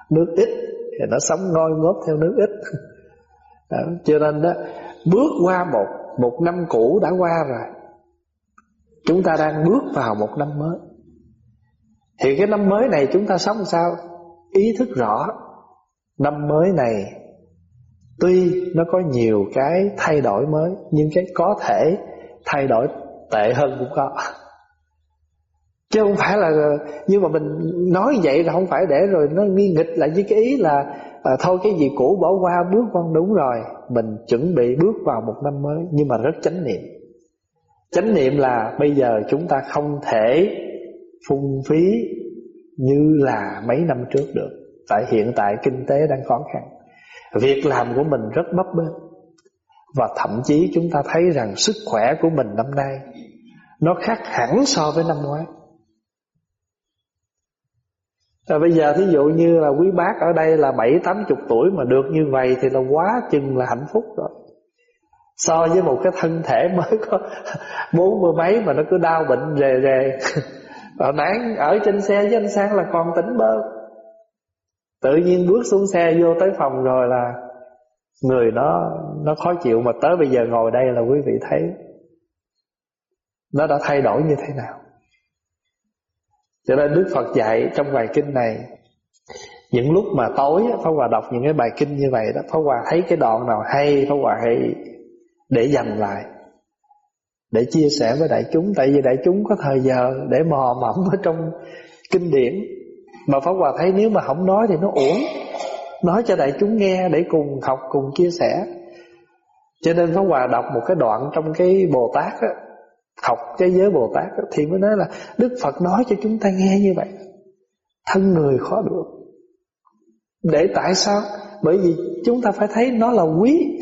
Nước ít thì nó sống ngôi ngốp theo nước ít. Đó, Cho nên đó Bước qua một một năm cũ đã qua rồi. Chúng ta đang bước vào một năm mới. Thì cái năm mới này chúng ta sống sao? Ý thức rõ. Năm mới này Tuy nó có nhiều cái thay đổi mới Nhưng cái có thể thay đổi tệ hơn cũng có chứ không phải là nhưng mà mình nói vậy là không phải để rồi nó nghi nghịch lại với cái ý là à, thôi cái gì cũ bỏ qua bước qua đúng rồi mình chuẩn bị bước vào một năm mới. Nhưng mà rất chánh niệm. Chánh niệm là bây giờ chúng ta không thể phung phí như là mấy năm trước được. Tại hiện tại kinh tế đang khó khăn. Việc làm của mình rất bấp bênh. Và thậm chí chúng ta thấy rằng sức khỏe của mình năm nay nó khác hẳn so với năm ngoái rồi bây giờ thí dụ như là quý bác ở đây là bảy, tám chục tuổi mà được như vậy thì là quá chừng là hạnh phúc rồi. So với một cái thân thể mới có bốn mươi mấy mà nó cứ đau bệnh rề rề. hồi nãy ở trên xe với anh Sang là còn tỉnh bơ. Tự nhiên bước xuống xe vô tới phòng rồi là người nó nó khó chịu mà tới bây giờ ngồi đây là quý vị thấy nó đã thay đổi như thế nào. Cho nên Đức Phật dạy trong bài kinh này, Những lúc mà tối Pháp Hòa đọc những cái bài kinh như vậy đó, Pháp Hòa thấy cái đoạn nào hay, Pháp Hòa hay để dành lại, Để chia sẻ với đại chúng. Tại vì đại chúng có thời giờ Để mò mẫm ở trong kinh điển. Mà Pháp Hòa thấy nếu mà không nói Thì nó uổng. Nói cho đại chúng nghe để cùng học, cùng chia sẻ. Cho nên Pháp Hòa đọc một cái đoạn Trong cái Bồ Tát á học cái giới Bồ Tát thì mới nói là Đức Phật nói cho chúng ta nghe như vậy. Thân người khó được. Để tại sao? Bởi vì chúng ta phải thấy nó là quý.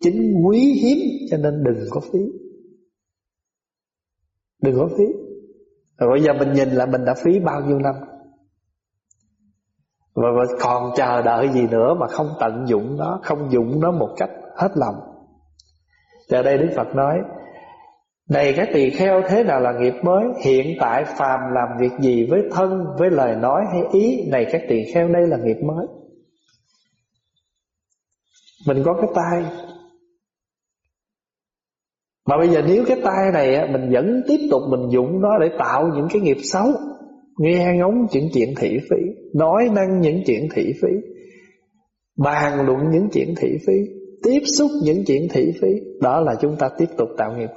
Chính quý hiếm cho nên đừng có phí. Đừng có phí. Rồi bây giờ mình nhìn là mình đã phí bao nhiêu năm? Và, còn chờ đợi gì nữa mà không tận dụng nó Không dụng nó một cách hết lòng? Giờ đây Đức Phật nói này các tỳ kheo, thế nào là nghiệp mới? Hiện tại phàm làm việc gì với thân, Với lời nói hay ý? Này các tỳ kheo, đây là nghiệp mới. Mình có cái tay Mà bây giờ nếu cái tay này Mình vẫn tiếp tục mình dụng nó Để tạo những cái nghiệp xấu, Nghe ngóng những chuyện thị phi, Nói năng những chuyện thị phi, Bàn luận những chuyện thị phi, Tiếp xúc những chuyện thị phi, Đó là chúng ta tiếp tục tạo nghiệp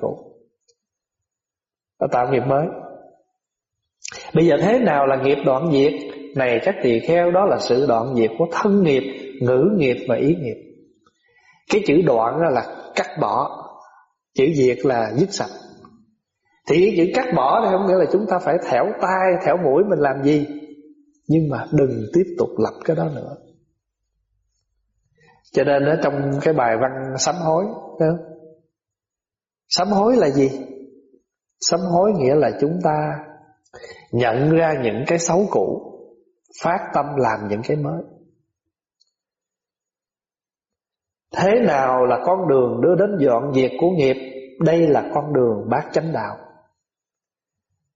nó Tạo nghiệp mới. Bây giờ thế nào là nghiệp đoạn diệt? Này các tỳ kheo đó là sự đoạn diệt của thân nghiệp Ngữ nghiệp và ý nghiệp. Cái chữ đoạn là cắt bỏ. Chữ diệt là dứt sạch. Thì cái chữ cắt bỏ này không nghĩa là chúng ta phải thẻo tay, thẻo mũi mình làm gì? Nhưng mà đừng tiếp tục lập cái đó nữa. Cho nên ở trong cái bài văn sám hối đó, Sám hối là gì? Sám hối nghĩa là chúng ta nhận ra những cái xấu cũ Phát tâm làm những cái mới. Thế nào là con đường đưa đến dọn diệt của nghiệp? Đây là con đường bát chánh đạo.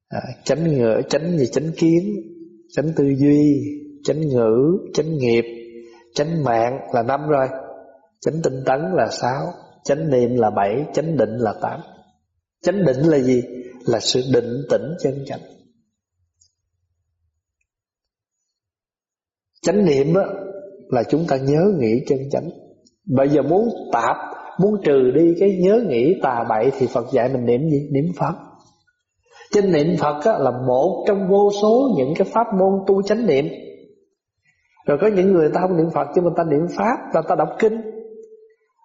À, chánh ngữ chánh gì? Chánh kiến chánh tư duy chánh ngữ chánh nghiệp chánh mạng là năm rồi. Chánh tinh tấn là sáu chánh niệm là bảy chánh định là tám chánh định là gì? Là sự định tĩnh chân chánh. Chánh niệm á, là chúng ta nhớ nghĩ chân chánh. Bây giờ muốn tạp muốn trừ đi cái nhớ nghĩ tà bậy thì Phật dạy mình niệm gì? Niệm Phật. Chánh niệm Phật á, là một trong vô số những cái pháp môn tu chánh niệm. Rồi có những người ta không niệm Phật chứ người ta niệm Pháp Người ta đọc kinh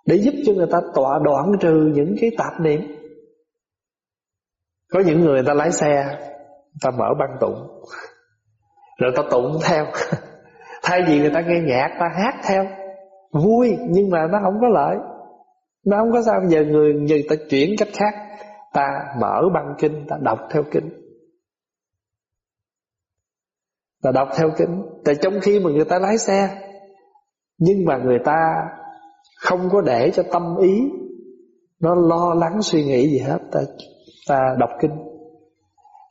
Để giúp cho người ta tọa đoạn trừ những cái tạp niệm. Có những người ta lái xe Người ta mở băng tụng. Rồi ta tụng theo. Thay vì người ta nghe nhạc ta hát theo. Vui nhưng mà nó không có lợi. Nó không có sao. Giờ người, người ta chuyển cách khác. Ta mở băng kinh Ta đọc theo kinh. Ta đọc theo kinh. Tại trong khi mà người ta lái xe Nhưng mà người ta Không có để cho tâm ý Nó lo lắng suy nghĩ gì hết. Ta, ta đọc kinh.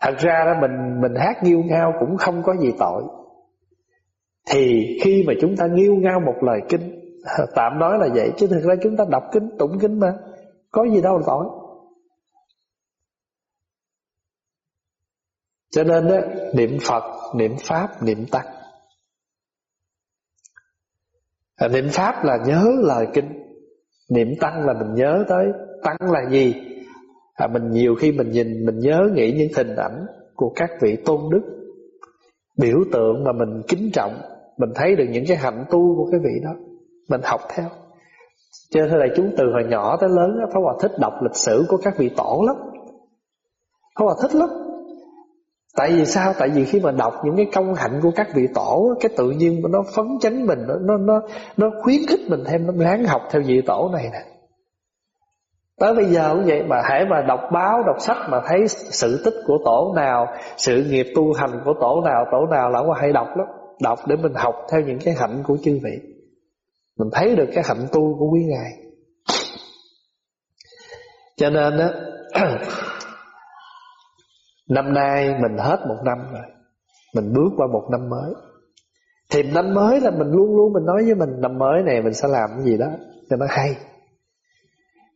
Thật ra đó mình mình hát nghiêu ngao cũng không có gì tội. Thì khi mà chúng ta nghiêu ngao một lời kinh Tạm nói là vậy Chứ thực ra chúng ta đọc kinh, tụng kinh mà Có gì đâu là tội. Cho nên đó, niệm Phật, niệm Pháp, niệm Tăng Niệm Pháp là nhớ lời kinh Niệm Tăng là mình nhớ tới. Tăng là gì? À, mình nhiều khi mình nhìn Mình nhớ nghĩ những hình ảnh Của các vị tôn đức. Biểu tượng mà mình kính trọng Mình thấy được những cái hạnh tu của cái vị đó Mình học theo. Cho nên là chúng từ hồi nhỏ tới lớn Pháp Hòa thích đọc lịch sử của các vị tổ lắm. Pháp Hòa thích lắm. Tại vì sao? Tại vì khi mà đọc những cái công hạnh của các vị tổ Cái tự nhiên nó phấn chấn mình Nó nó nó, khuyến khích mình thêm Nó ráng học theo vị tổ này nè. Tới bây giờ cũng vậy Mà hãy mà đọc báo, đọc sách Mà thấy sự tích của tổ nào Sự nghiệp tu hành của tổ nào Tổ nào là có hay đọc lắm. Đọc để mình học theo những cái hạnh của chư vị. Mình thấy được cái hạnh tu của quý Ngài. Cho nên á Năm nay mình hết một năm rồi. Mình bước qua một năm mới. Thì năm mới là mình luôn luôn mình nói với mình Năm mới này mình sẽ làm cái gì đó Cho nó hay.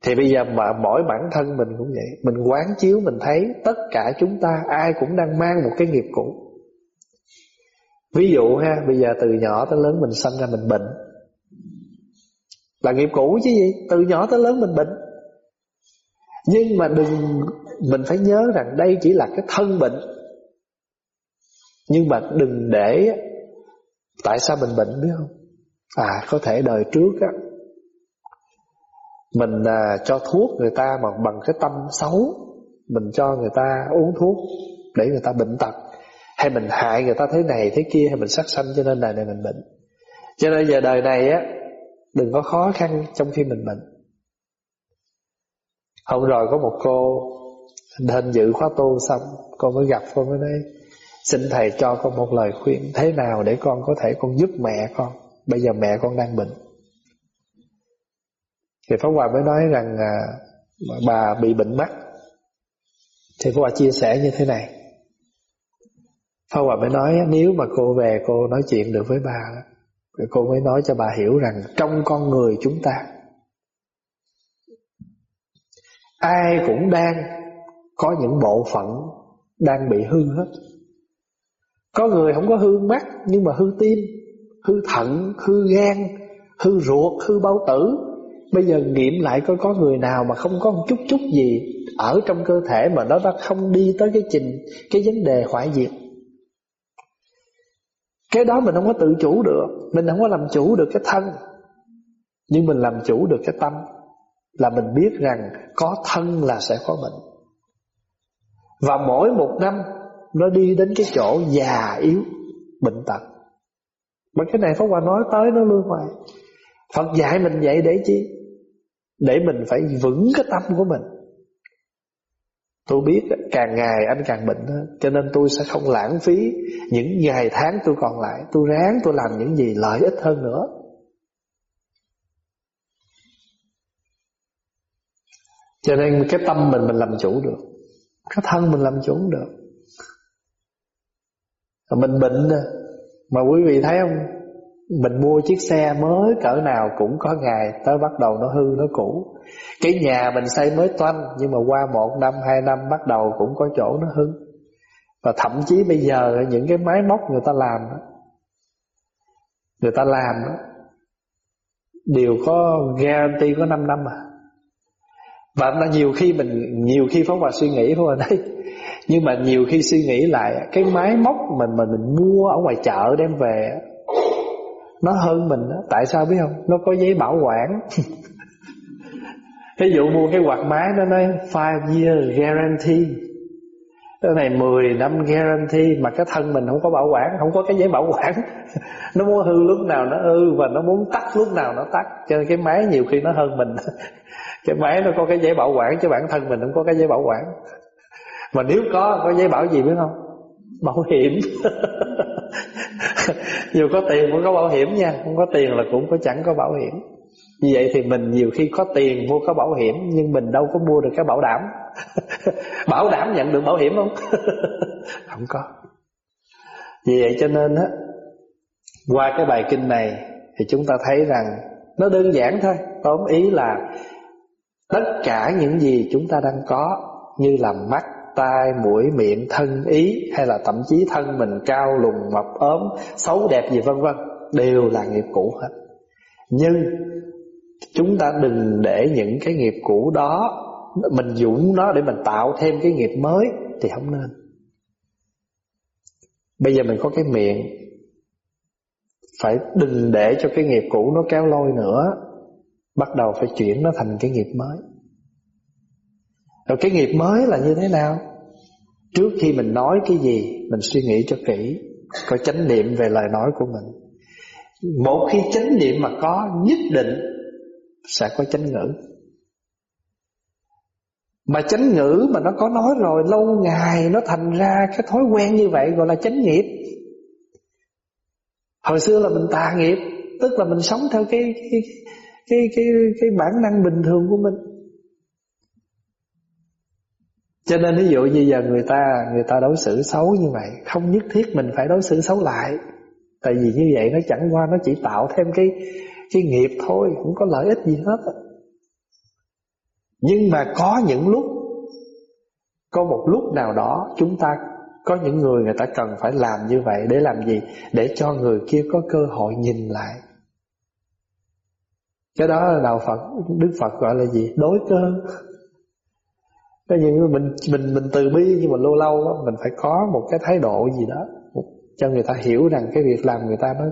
Thì bây giờ mà mỗi bản thân mình cũng vậy. Mình quán chiếu, mình thấy Tất cả chúng ta, ai cũng đang mang một cái nghiệp cũ. Ví dụ ha, Bây giờ từ nhỏ tới lớn mình sanh ra mình bệnh. Là nghiệp cũ chứ gì? Từ nhỏ tới lớn mình bệnh. Nhưng mà đừng, mình phải nhớ rằng đây chỉ là cái thân bệnh. Nhưng mà đừng để, Tại sao mình bệnh biết không? À có thể đời trước á mình à, cho thuốc người ta mà bằng cái tâm xấu Mình cho người ta uống thuốc Để người ta bệnh tật. Hay mình hại người ta thế này thế kia Hay mình sát sanh cho nên đời này mình bệnh. Cho nên giờ đời này á đừng có khó khăn trong khi mình bệnh. Hôm rồi có một cô đến dự khóa tu xong con mới gặp con mới nói xin thầy cho con một lời khuyên thế nào để con có thể con giúp mẹ con? Bây giờ mẹ con đang bệnh thì Pháp Hòa mới nói rằng à, bà bị bệnh mắt thì Pháp Hòa chia sẻ như thế này Pháp Hòa mới nói nếu mà cô về cô nói chuyện được với bà thì cô mới nói cho bà hiểu rằng trong con người chúng ta ai cũng đang có những bộ phận đang bị hư hết. Có người không có hư mắt nhưng mà hư tim, hư thận, hư gan, hư ruột, hư bao tử. Bây giờ nghiệm lại coi có người nào mà không có một chút chút gì ở trong cơ thể mà nó đã không đi tới cái trình cái vấn đề hoại diệt. Cái đó mình không có tự chủ được, mình không có làm chủ được cái thân. Nhưng mình làm chủ được cái tâm là mình biết rằng có thân là sẽ có bệnh. Và mỗi một năm nó đi đến cái chỗ già yếu, bệnh tật. Mà cái này Pháp Hòa nói tới nó luôn hoài. Phật dạy mình vậy để chi? Để mình phải vững cái tâm của mình. Tôi biết càng ngày anh càng bệnh hơn, Cho nên tôi sẽ không lãng phí Những ngày tháng tôi còn lại. Tôi ráng tôi làm những gì lợi ích hơn nữa. Cho nên cái tâm mình mình làm chủ được. Cái thân mình làm chủ được. Mình bệnh Mà quý vị thấy không? Mình mua chiếc xe mới cỡ nào Cũng có ngày, tới bắt đầu nó hư, nó cũ. Cái nhà mình xây mới toanh, Nhưng mà qua một năm, hai năm Bắt đầu cũng có chỗ nó hư. Và thậm chí bây giờ, Những cái máy móc người ta làm Người ta làm Đều có guarantee có 5 năm à. Và nhiều khi mình, nhiều khi phóng Hòa suy nghĩ thôi đấy nhưng mà nhiều khi suy nghĩ lại, cái máy móc mình mà mình mua ở ngoài chợ đem về nó hơn mình đó. tại sao biết không? Nó có giấy bảo quản. Ví dụ mua cái quạt máy, nó nói 5 year guarantee. Cái này 10 năm guarantee, mà cái thân mình không có bảo quản, không có cái giấy bảo quản. Nó muốn hư lúc nào nó hư và nó muốn tắt lúc nào nó tắt. Cho nên cái máy nhiều khi nó hơn mình. Cái máy nó có cái giấy bảo quản, chứ bản thân mình không có cái giấy bảo quản. Mà nếu có có giấy bảo gì biết không? Bảo hiểm dù có tiền cũng có bảo hiểm nha không có tiền là cũng có chẳng có bảo hiểm. Như vậy thì mình nhiều khi có tiền mua có bảo hiểm nhưng mình đâu có mua được cái bảo đảm. Bảo đảm nhận được bảo hiểm không? Không có. Vì vậy cho nên á qua cái bài kinh này thì chúng ta thấy rằng nó đơn giản thôi tóm ý là Tất cả những gì chúng ta đang có Như là mắt, tai, mũi, miệng, thân, ý Hay là thậm chí thân mình cao, lùn, mập, ốm Xấu đẹp gì vân vân Đều là nghiệp cũ hết. Nhưng chúng ta đừng để những cái nghiệp cũ đó Mình dũng nó để mình tạo thêm cái nghiệp mới Thì không nên. Bây giờ mình có cái miệng Phải đừng để cho cái nghiệp cũ nó kéo lôi nữa Bắt đầu phải chuyển nó thành cái nghiệp mới. Rồi cái nghiệp mới là như thế nào? Trước khi mình nói cái gì Mình suy nghĩ cho kỹ Có chánh niệm về lời nói của mình. Một khi chánh niệm mà có Nhất định Sẽ có chánh ngữ. Mà chánh ngữ mà nó có nói rồi Lâu ngày nó thành ra Cái thói quen như vậy gọi là chánh nghiệp. Hồi xưa là mình tà nghiệp Tức là mình sống theo cái, cái, cái cái cái bản năng bình thường của mình cho nên ví dụ như giờ người ta người ta đối xử xấu như vậy, không nhất thiết mình phải đối xử xấu lại. Tại vì như vậy nó chẳng qua nó chỉ tạo thêm cái cái nghiệp thôi, không có lợi ích gì hết nhưng mà có những lúc, có một lúc nào đó chúng ta, có những người người ta cần phải làm như vậy để làm gì? Để cho người kia có cơ hội nhìn lại. Cái đó là đạo Phật, Đức Phật gọi là gì? Đối cơ có những mình mình mình từ bi nhưng mà lâu lâu đó, mình phải có một cái thái độ gì đó cho người ta hiểu rằng cái việc làm người ta nó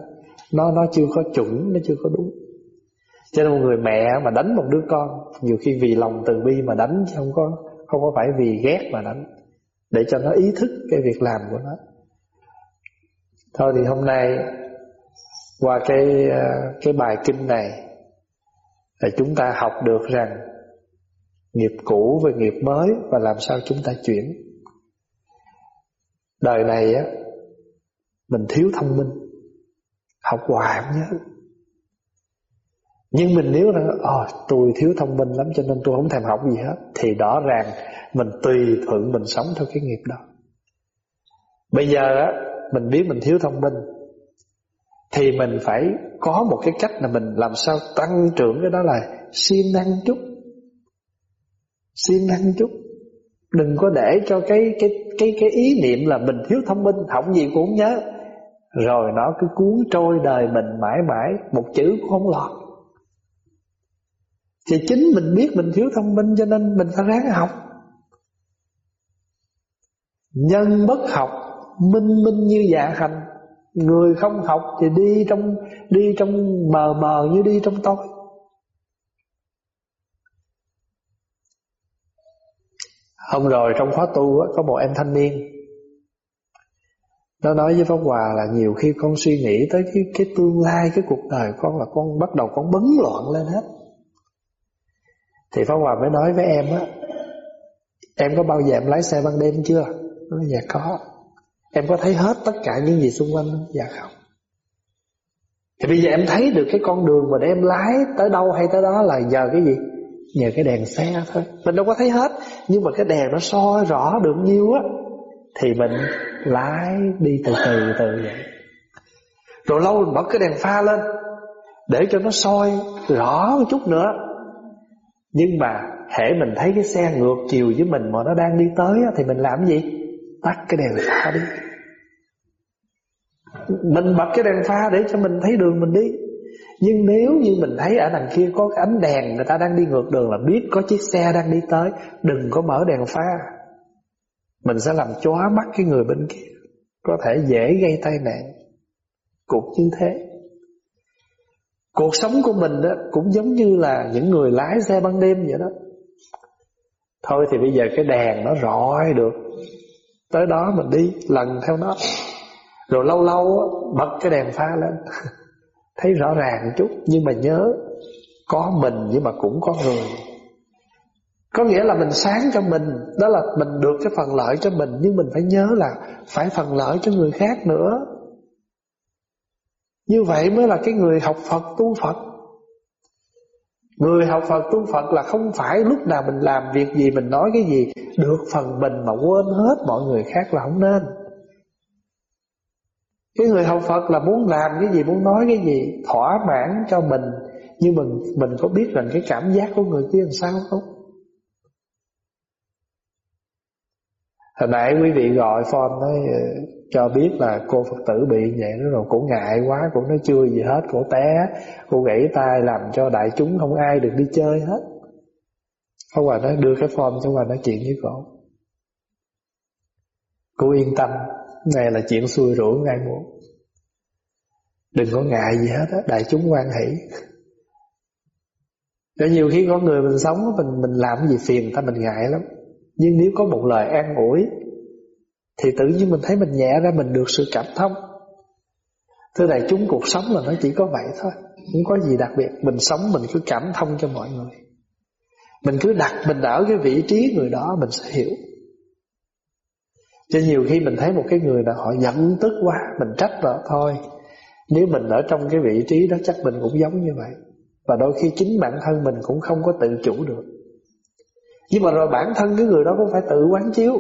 nó nó chưa có chuẩn nó chưa có đúng. Cho nên một người mẹ mà đánh một đứa con nhiều khi vì lòng từ bi mà đánh chứ không có không có phải vì ghét mà đánh để cho nó ý thức cái việc làm của nó. Thôi thì hôm nay Qua cái ờ, cái bài kinh này là chúng ta học được rằng nghiệp cũ về nghiệp mới và làm sao chúng ta chuyển. Đời này á mình thiếu thông minh, học hoài không nhớ. Nhưng mình nếu rằng Ồ ờ, tôi thiếu thông minh lắm cho nên tôi không thèm học gì hết Thì rõ ràng mình tùy thuận mình sống theo cái nghiệp đó Bây giờ á mình biết mình thiếu thông minh Thì mình phải có một cái cách là mình làm sao tăng trưởng cái đó là siêng năng chút siêng năng chút. Đừng có để cho cái cái cái cái ý niệm là mình thiếu thông minh, hỏng gì cũng không nhớ. Rồi nó cứ cuốn trôi đời mình mãi mãi, Một chữ cũng không lọt. Thì chính mình biết mình thiếu thông minh cho nên mình phải ráng học. Nhân bất học, Minh minh như dạ hành. Người không học thì đi trong Đi trong mờ mờ như đi trong tối Hôm rồi trong khóa tu có một em thanh niên Nó nói với Pháp Hòa là nhiều khi con suy nghĩ tới cái, cái tương lai Cái cuộc đời con là con bắt đầu con bấn loạn lên hết thì Pháp Hòa mới nói với em á Em có bao giờ em lái xe ban đêm chưa? Nó nói dạ có Em có thấy hết tất cả những gì xung quanh không? Dạ không Thì bây giờ em thấy được cái con đường mà để em lái tới đâu hay tới đó là nhờ cái gì? Nhờ cái đèn xe thôi. Mình đâu có thấy hết, Nhưng mà cái đèn nó soi rõ được nhiêu á, Thì mình lái đi từ từ từ vậy. Rồi lâu mình bật cái đèn pha lên, Để cho nó soi rõ một chút nữa. Nhưng mà hễ mình thấy cái xe ngược chiều với mình mà nó đang đi tới Thì mình làm gì? Tắt cái đèn pha đi. Mình bật cái đèn pha để cho mình thấy đường mình đi. Nhưng nếu như mình thấy ở đằng kia có cái ánh đèn, Người ta đang đi ngược đường là biết có chiếc xe đang đi tới, Đừng có mở đèn pha. Mình sẽ làm chóa mắt cái người bên kia, Có thể dễ gây tai nạn. Cuộc như thế. Cuộc sống của mình đó cũng giống như là những người lái xe ban đêm vậy đó. Thôi thì bây giờ cái đèn nó rọi được. Tới đó mình đi, lần theo nó. Rồi lâu lâu bật cái đèn pha lên. Thấy rõ ràng chút, Nhưng mà nhớ Có mình nhưng mà cũng có người. Có nghĩa là mình sáng cho mình, Đó là mình được cái phần lợi cho mình, Nhưng mình phải nhớ là Phải phần lợi cho người khác nữa. Như vậy mới là cái người học Phật tu Phật. Người học Phật tu Phật là không phải lúc nào mình làm việc gì, mình nói cái gì, Được phần mình mà quên hết mọi người khác là không nên. Cái người học Phật là muốn làm cái gì, muốn nói cái gì Thỏa mãn cho mình. Nhưng mình mình có biết rằng cái cảm giác của người kia làm sao không? Hồi nãy quý vị gọi phone nói ờ, cho biết là cô Phật tử bị vậy đó rồi cổ ngại quá cổ nói chưa gì hết cổ té. Cô gãy tay làm cho đại chúng không ai được đi chơi hết. Không Hòa nói đưa cái form cho Hòa nói chuyện với cổ. Cô yên tâm. Này là chuyện xui rủi ngay muốn Đừng có ngại gì hết á, Đại chúng quan hỷ. Có nhiều khi có người mình sống Mình mình làm gì phiền ta, mình ngại lắm. Nhưng nếu có một lời an ủi, thì tự nhiên mình thấy mình nhẹ ra, mình được sự cảm thông. Thưa đại chúng, cuộc sống là nó chỉ có vậy thôi, Không có gì đặc biệt. Mình sống, mình cứ cảm thông cho mọi người. Mình cứ đặt mình ở cái vị trí người đó, Mình sẽ hiểu. Cho nhiều khi mình thấy một cái người nào họ giận tức quá, Mình trách vợ thôi. Nếu mình ở trong cái vị trí đó, Chắc mình cũng giống như vậy. Và đôi khi chính bản thân mình cũng không có tự chủ được. Nhưng mà rồi bản thân cái người đó cũng phải tự quán chiếu.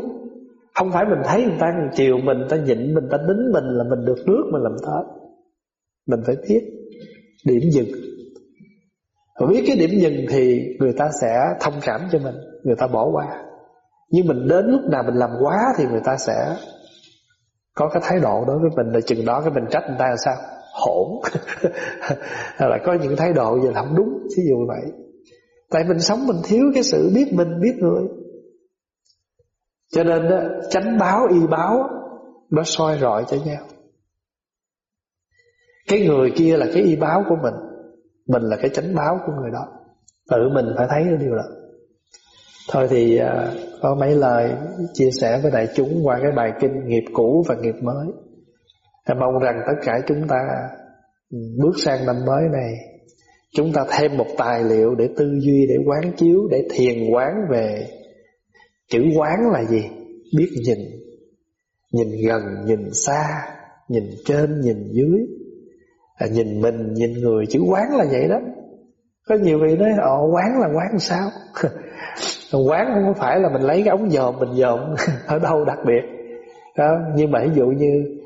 Không phải mình thấy người ta chiều mình ta nhịn mình ta đính mình là mình được nước mình làm thế Mình phải biết điểm dừng. Và biết cái điểm dừng thì người ta sẽ thông cảm cho mình, Người ta bỏ qua. Nhưng mình đến lúc nào mình làm quá Thì người ta sẽ có cái thái độ đối với mình là chừng đó cái mình trách người ta là sao? Hỗn hay là có những thái độ gì là không đúng ví dụ vậy. Tại mình sống mình thiếu cái sự biết mình biết người. Cho nên đó, tránh báo y báo Nó soi rọi cho nhau. Cái người kia là cái y báo của mình Mình là cái tránh báo của người đó. Tự mình phải thấy cái điều đó. Thôi thì à, có mấy lời chia sẻ với đại chúng qua cái bài kinh nghiệp cũ và nghiệp mới. Thì mong rằng tất cả chúng ta ừ, Bước sang năm mới này Chúng ta thêm một tài liệu để tư duy Để quán chiếu Để thiền quán về Chữ quán là gì? Biết nhìn. Nhìn gần, nhìn xa Nhìn trên, nhìn dưới. À, Nhìn mình, nhìn người Chữ quán là vậy đó. Có nhiều vị nói Ồ quán là quán sao? Quán không phải là mình lấy cái ống dòm Mình dòm ở đâu đặc biệt. Đó. Nhưng mà ví dụ như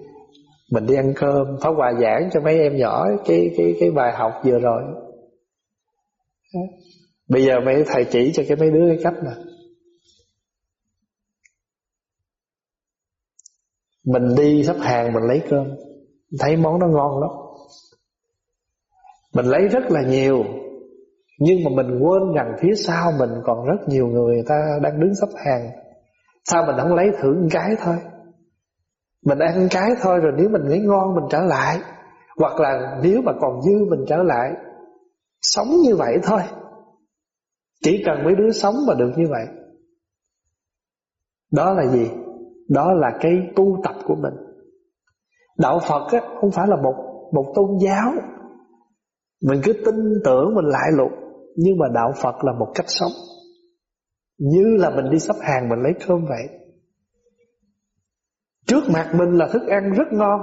Mình đi ăn cơm phá quà giảng cho mấy em nhỏ Cái cái cái bài học vừa rồi. Đó. Bây giờ mấy thầy chỉ cho cái mấy đứa cái cách nè, Mình đi sắp hàng mình lấy cơm. Thấy món nó ngon lắm. Mình lấy rất là nhiều. Nhưng mà mình quên rằng phía sau mình còn rất nhiều người ta đang đứng sắp hàng. Sao mình không lấy thử cái thôi? Mình ăn cái thôi rồi nếu mình thấy ngon mình trở lại. Hoặc là nếu mà còn dư mình trở lại. Sống như vậy thôi. Chỉ cần mấy đứa sống mà được như vậy. Đó là gì? Đó là cái tu tập của mình. Đạo Phật á, không phải là một một tôn giáo. Mình cứ tin tưởng mình lại lục. Nhưng mà đạo Phật là một cách sống. Như là mình đi sắp hàng mình lấy cơm vậy. Trước mặt mình là thức ăn rất ngon.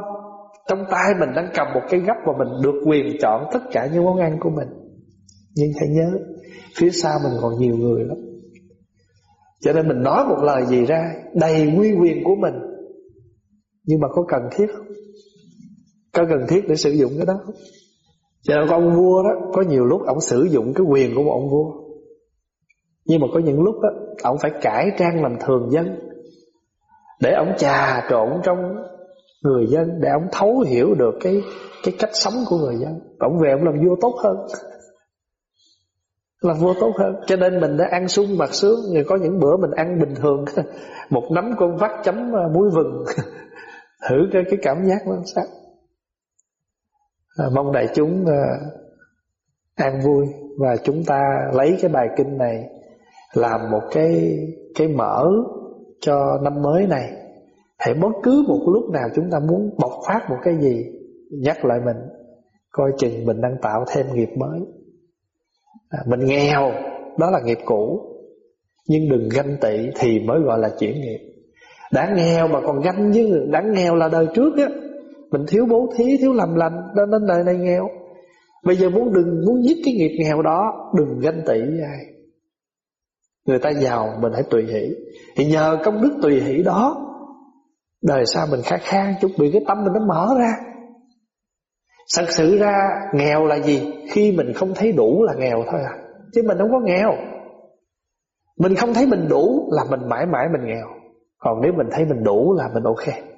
Trong tay mình đang cầm một cái gấp Và mình được quyền chọn tất cả những món ăn của mình. Nhưng hãy nhớ, Phía sau mình còn nhiều người lắm. Cho nên mình nói một lời gì ra, Đầy quy quyền của mình. Nhưng mà có cần thiết không? Có cần thiết để sử dụng cái đó không? Cho nên ông vua đó, Có nhiều lúc ông sử dụng cái quyền của một ông vua. Nhưng mà có những lúc đó Ông phải cải trang làm thường dân, Để ông trà trộn trong người dân, Để ông thấu hiểu được cái cái cách sống của người dân. Ông về ông làm vua tốt hơn. Làm vua tốt hơn. Cho nên mình đã ăn sung mặc sướng. Người có những bữa mình ăn bình thường, một nắm con vắt chấm à, muối vừng. Thử cái cái cảm giác nó sao? À, mong đại chúng à, an vui và chúng ta lấy cái bài kinh này làm một cái cái mở cho năm mới này. Hãy bất cứ một lúc nào chúng ta muốn bộc phát một cái gì nhắc lại mình coi chừng mình đang tạo thêm nghiệp mới. À, Mình nghèo Đó là nghiệp cũ Nhưng đừng ganh tị thì mới gọi là chuyển nghiệp. Đã nghèo mà còn ganh với người Đã nghèo là đời trước á mình thiếu bố thí, thiếu làm lành Nên nên đời này nghèo. Bây giờ muốn đừng muốn giết cái nghiệp nghèo đó Đừng ganh tị với ai. Người ta giàu mình hãy tùy hỷ. Thì nhờ công đức tùy hỷ đó Đời sau mình khá khang chút bị cái tâm mình nó mở ra. Thật sự ra nghèo là gì? Khi mình không thấy đủ là nghèo thôi à. Chứ mình không có nghèo. Mình không thấy mình đủ Là mình mãi mãi mình nghèo. Còn nếu mình thấy mình đủ là mình ok.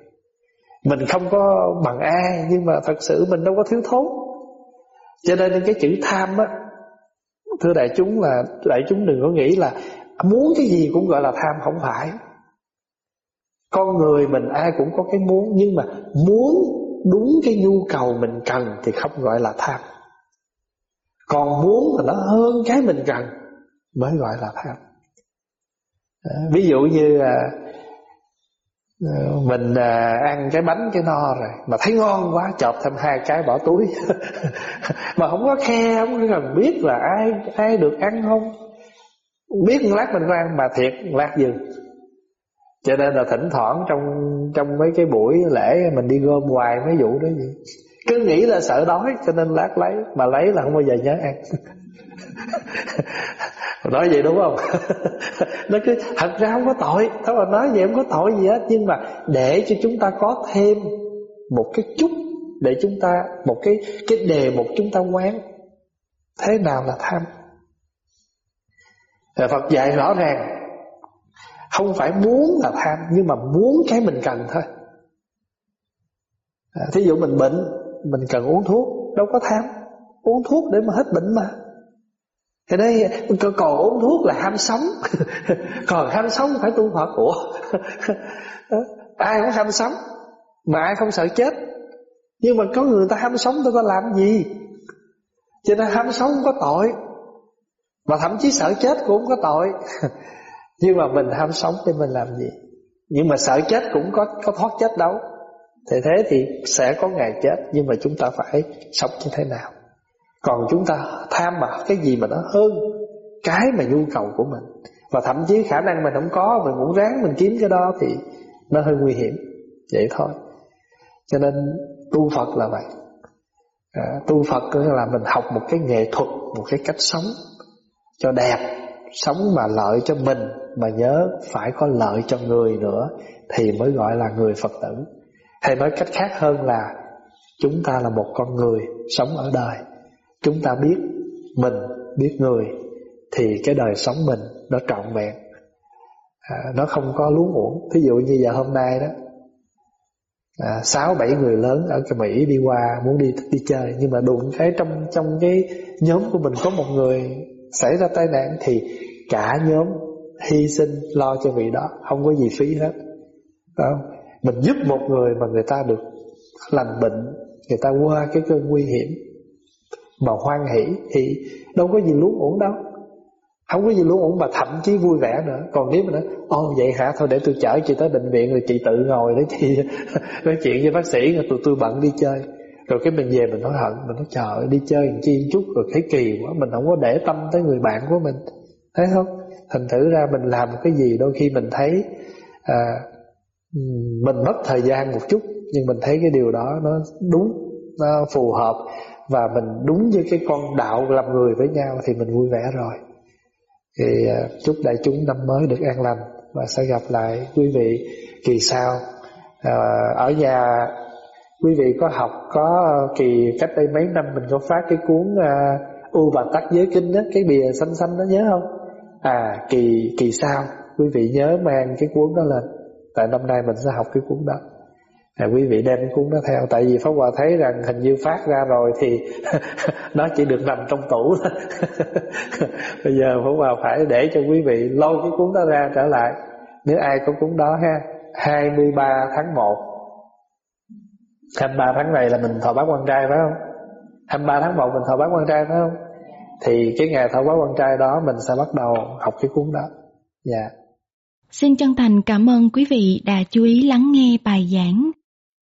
Mình không có bằng ai Nhưng mà thật sự mình đâu có thiếu thốn. Cho nên cái chữ tham á Thưa đại chúng là Đại chúng đừng có nghĩ là Muốn cái gì cũng gọi là tham không phải. Con người mình ai cũng có cái muốn Nhưng mà muốn đúng cái nhu cầu mình cần thì không gọi là tham. Còn muốn mà nó hơn cái mình cần mới gọi là tham. Ví dụ như à, Ờ, mình ờ, ăn cái bánh cái no rồi, mà thấy ngon quá chọt thêm hai cái bỏ túi. Mà không có khe, không cần biết là ai ai được ăn không. Biết lát mình có ăn, mà thiệt lát dừng. Cho nên là thỉnh thoảng trong trong mấy cái buổi lễ mình đi gom hoài mấy vụ đó gì cứ nghĩ là sợ đói, cho nên lát lấy, mà lấy là không bao giờ nhớ ăn. nói vậy đúng không? Nó cứ, thật ra không có tội. Nó mà nói vậy không có tội gì hết. Nhưng mà để cho chúng ta có thêm một cái chút, để chúng ta, một cái cái đề một chúng ta quán, thế nào là tham? Phật dạy rõ ràng, không phải muốn là tham, Nhưng mà muốn cái mình cần thôi. À, thí dụ mình bệnh, Mình cần uống thuốc, Đâu có tham. Uống thuốc để mà hết bệnh mà thế đây còn uống thuốc là ham sống. Còn ham sống phải tu Phật Ủa? Ai cũng ham sống, Mà ai không sợ chết? Nhưng mà có người ta ham sống, tôi có làm gì? Cho nên ham sống không có tội, Mà thậm chí sợ chết cũng không có tội. Nhưng mà mình ham sống thì mình làm gì? Nhưng mà sợ chết cũng có có thoát chết đâu. Thì thế thì sẽ có ngày chết, Nhưng mà chúng ta phải sống như thế nào? Còn chúng ta tham mà cái gì mà nó hơn Cái mà nhu cầu của mình? Và thậm chí khả năng mình không có Mình cũng ráng mình kiếm cái đó Thì nó hơi nguy hiểm. Vậy thôi. Cho nên tu Phật là vậy. À, Tu Phật là mình học một cái nghệ thuật Một cái cách sống Cho đẹp Sống mà lợi cho mình Mà nhớ phải có lợi cho người nữa Thì mới gọi là người Phật tử. Hay nói cách khác hơn là Chúng ta là một con người sống ở đời. Chúng ta biết mình, biết người Thì cái đời sống mình nó trọn vẹn. À, Nó không có luống uổng. Thí dụ như giờ hôm nay đó à, sáu bảy người lớn ở cái Mỹ đi qua muốn đi đi chơi nhưng mà đụng cái trong trong cái nhóm của mình có một người xảy ra tai nạn thì cả nhóm hy sinh lo cho vị đó. Không có gì phí hết. Phải không? mình giúp một người mà người ta được lành bệnh người ta qua cái cơn nguy hiểm mà hoan hỷ thì đâu có gì luống uổng đâu. Không có gì luống uổng mà thậm chí vui vẻ nữa. Còn nếu mà nói ô vậy hả? Thôi để tôi chở chị tới bệnh viện rồi chị tự ngồi để chị nói chuyện với bác sĩ rồi tụi tôi bận đi chơi. Rồi cái mình về mình nói hận. Mình nói trời đi chơi làm chi chút rồi thấy kỳ quá mình không có để tâm tới người bạn của mình. Thấy không? Thành thử ra mình làm cái gì đôi khi mình thấy à, mình mất thời gian một chút nhưng mình thấy cái điều đó nó đúng nó phù hợp và mình đúng với cái con đạo làm người với nhau thì mình vui vẻ rồi. Thì à, chúc đại chúng năm mới được an lành và sẽ gặp lại quý vị kỳ sau. À, ở nhà quý vị có học có à, kỳ cách đây mấy năm mình có phát cái cuốn à, u và tắc giới kinh đó cái bìa xanh xanh đó nhớ không? À kỳ kỳ sau. Quý vị nhớ mang cái cuốn đó lên. Tại năm nay mình sẽ học cái cuốn đó à, quý vị đem cái cuốn đó theo tại vì pháp hòa thấy rằng hình như phát ra rồi thì nó chỉ được nằm trong tủ bây giờ pháp hòa phải để cho quý vị lôi cái cuốn đó ra trở lại. Nếu ai có cuốn đó ha 23 tháng 1 23 tháng này là mình thọ bát quan trai phải không? 23 tháng 1 mình thọ bát quan trai phải không? Thì cái ngày thọ bát quan trai đó mình sẽ bắt đầu học cái cuốn đó. Dạ. Yeah. Xin chân thành cảm ơn quý vị đã chú ý lắng nghe bài giảng.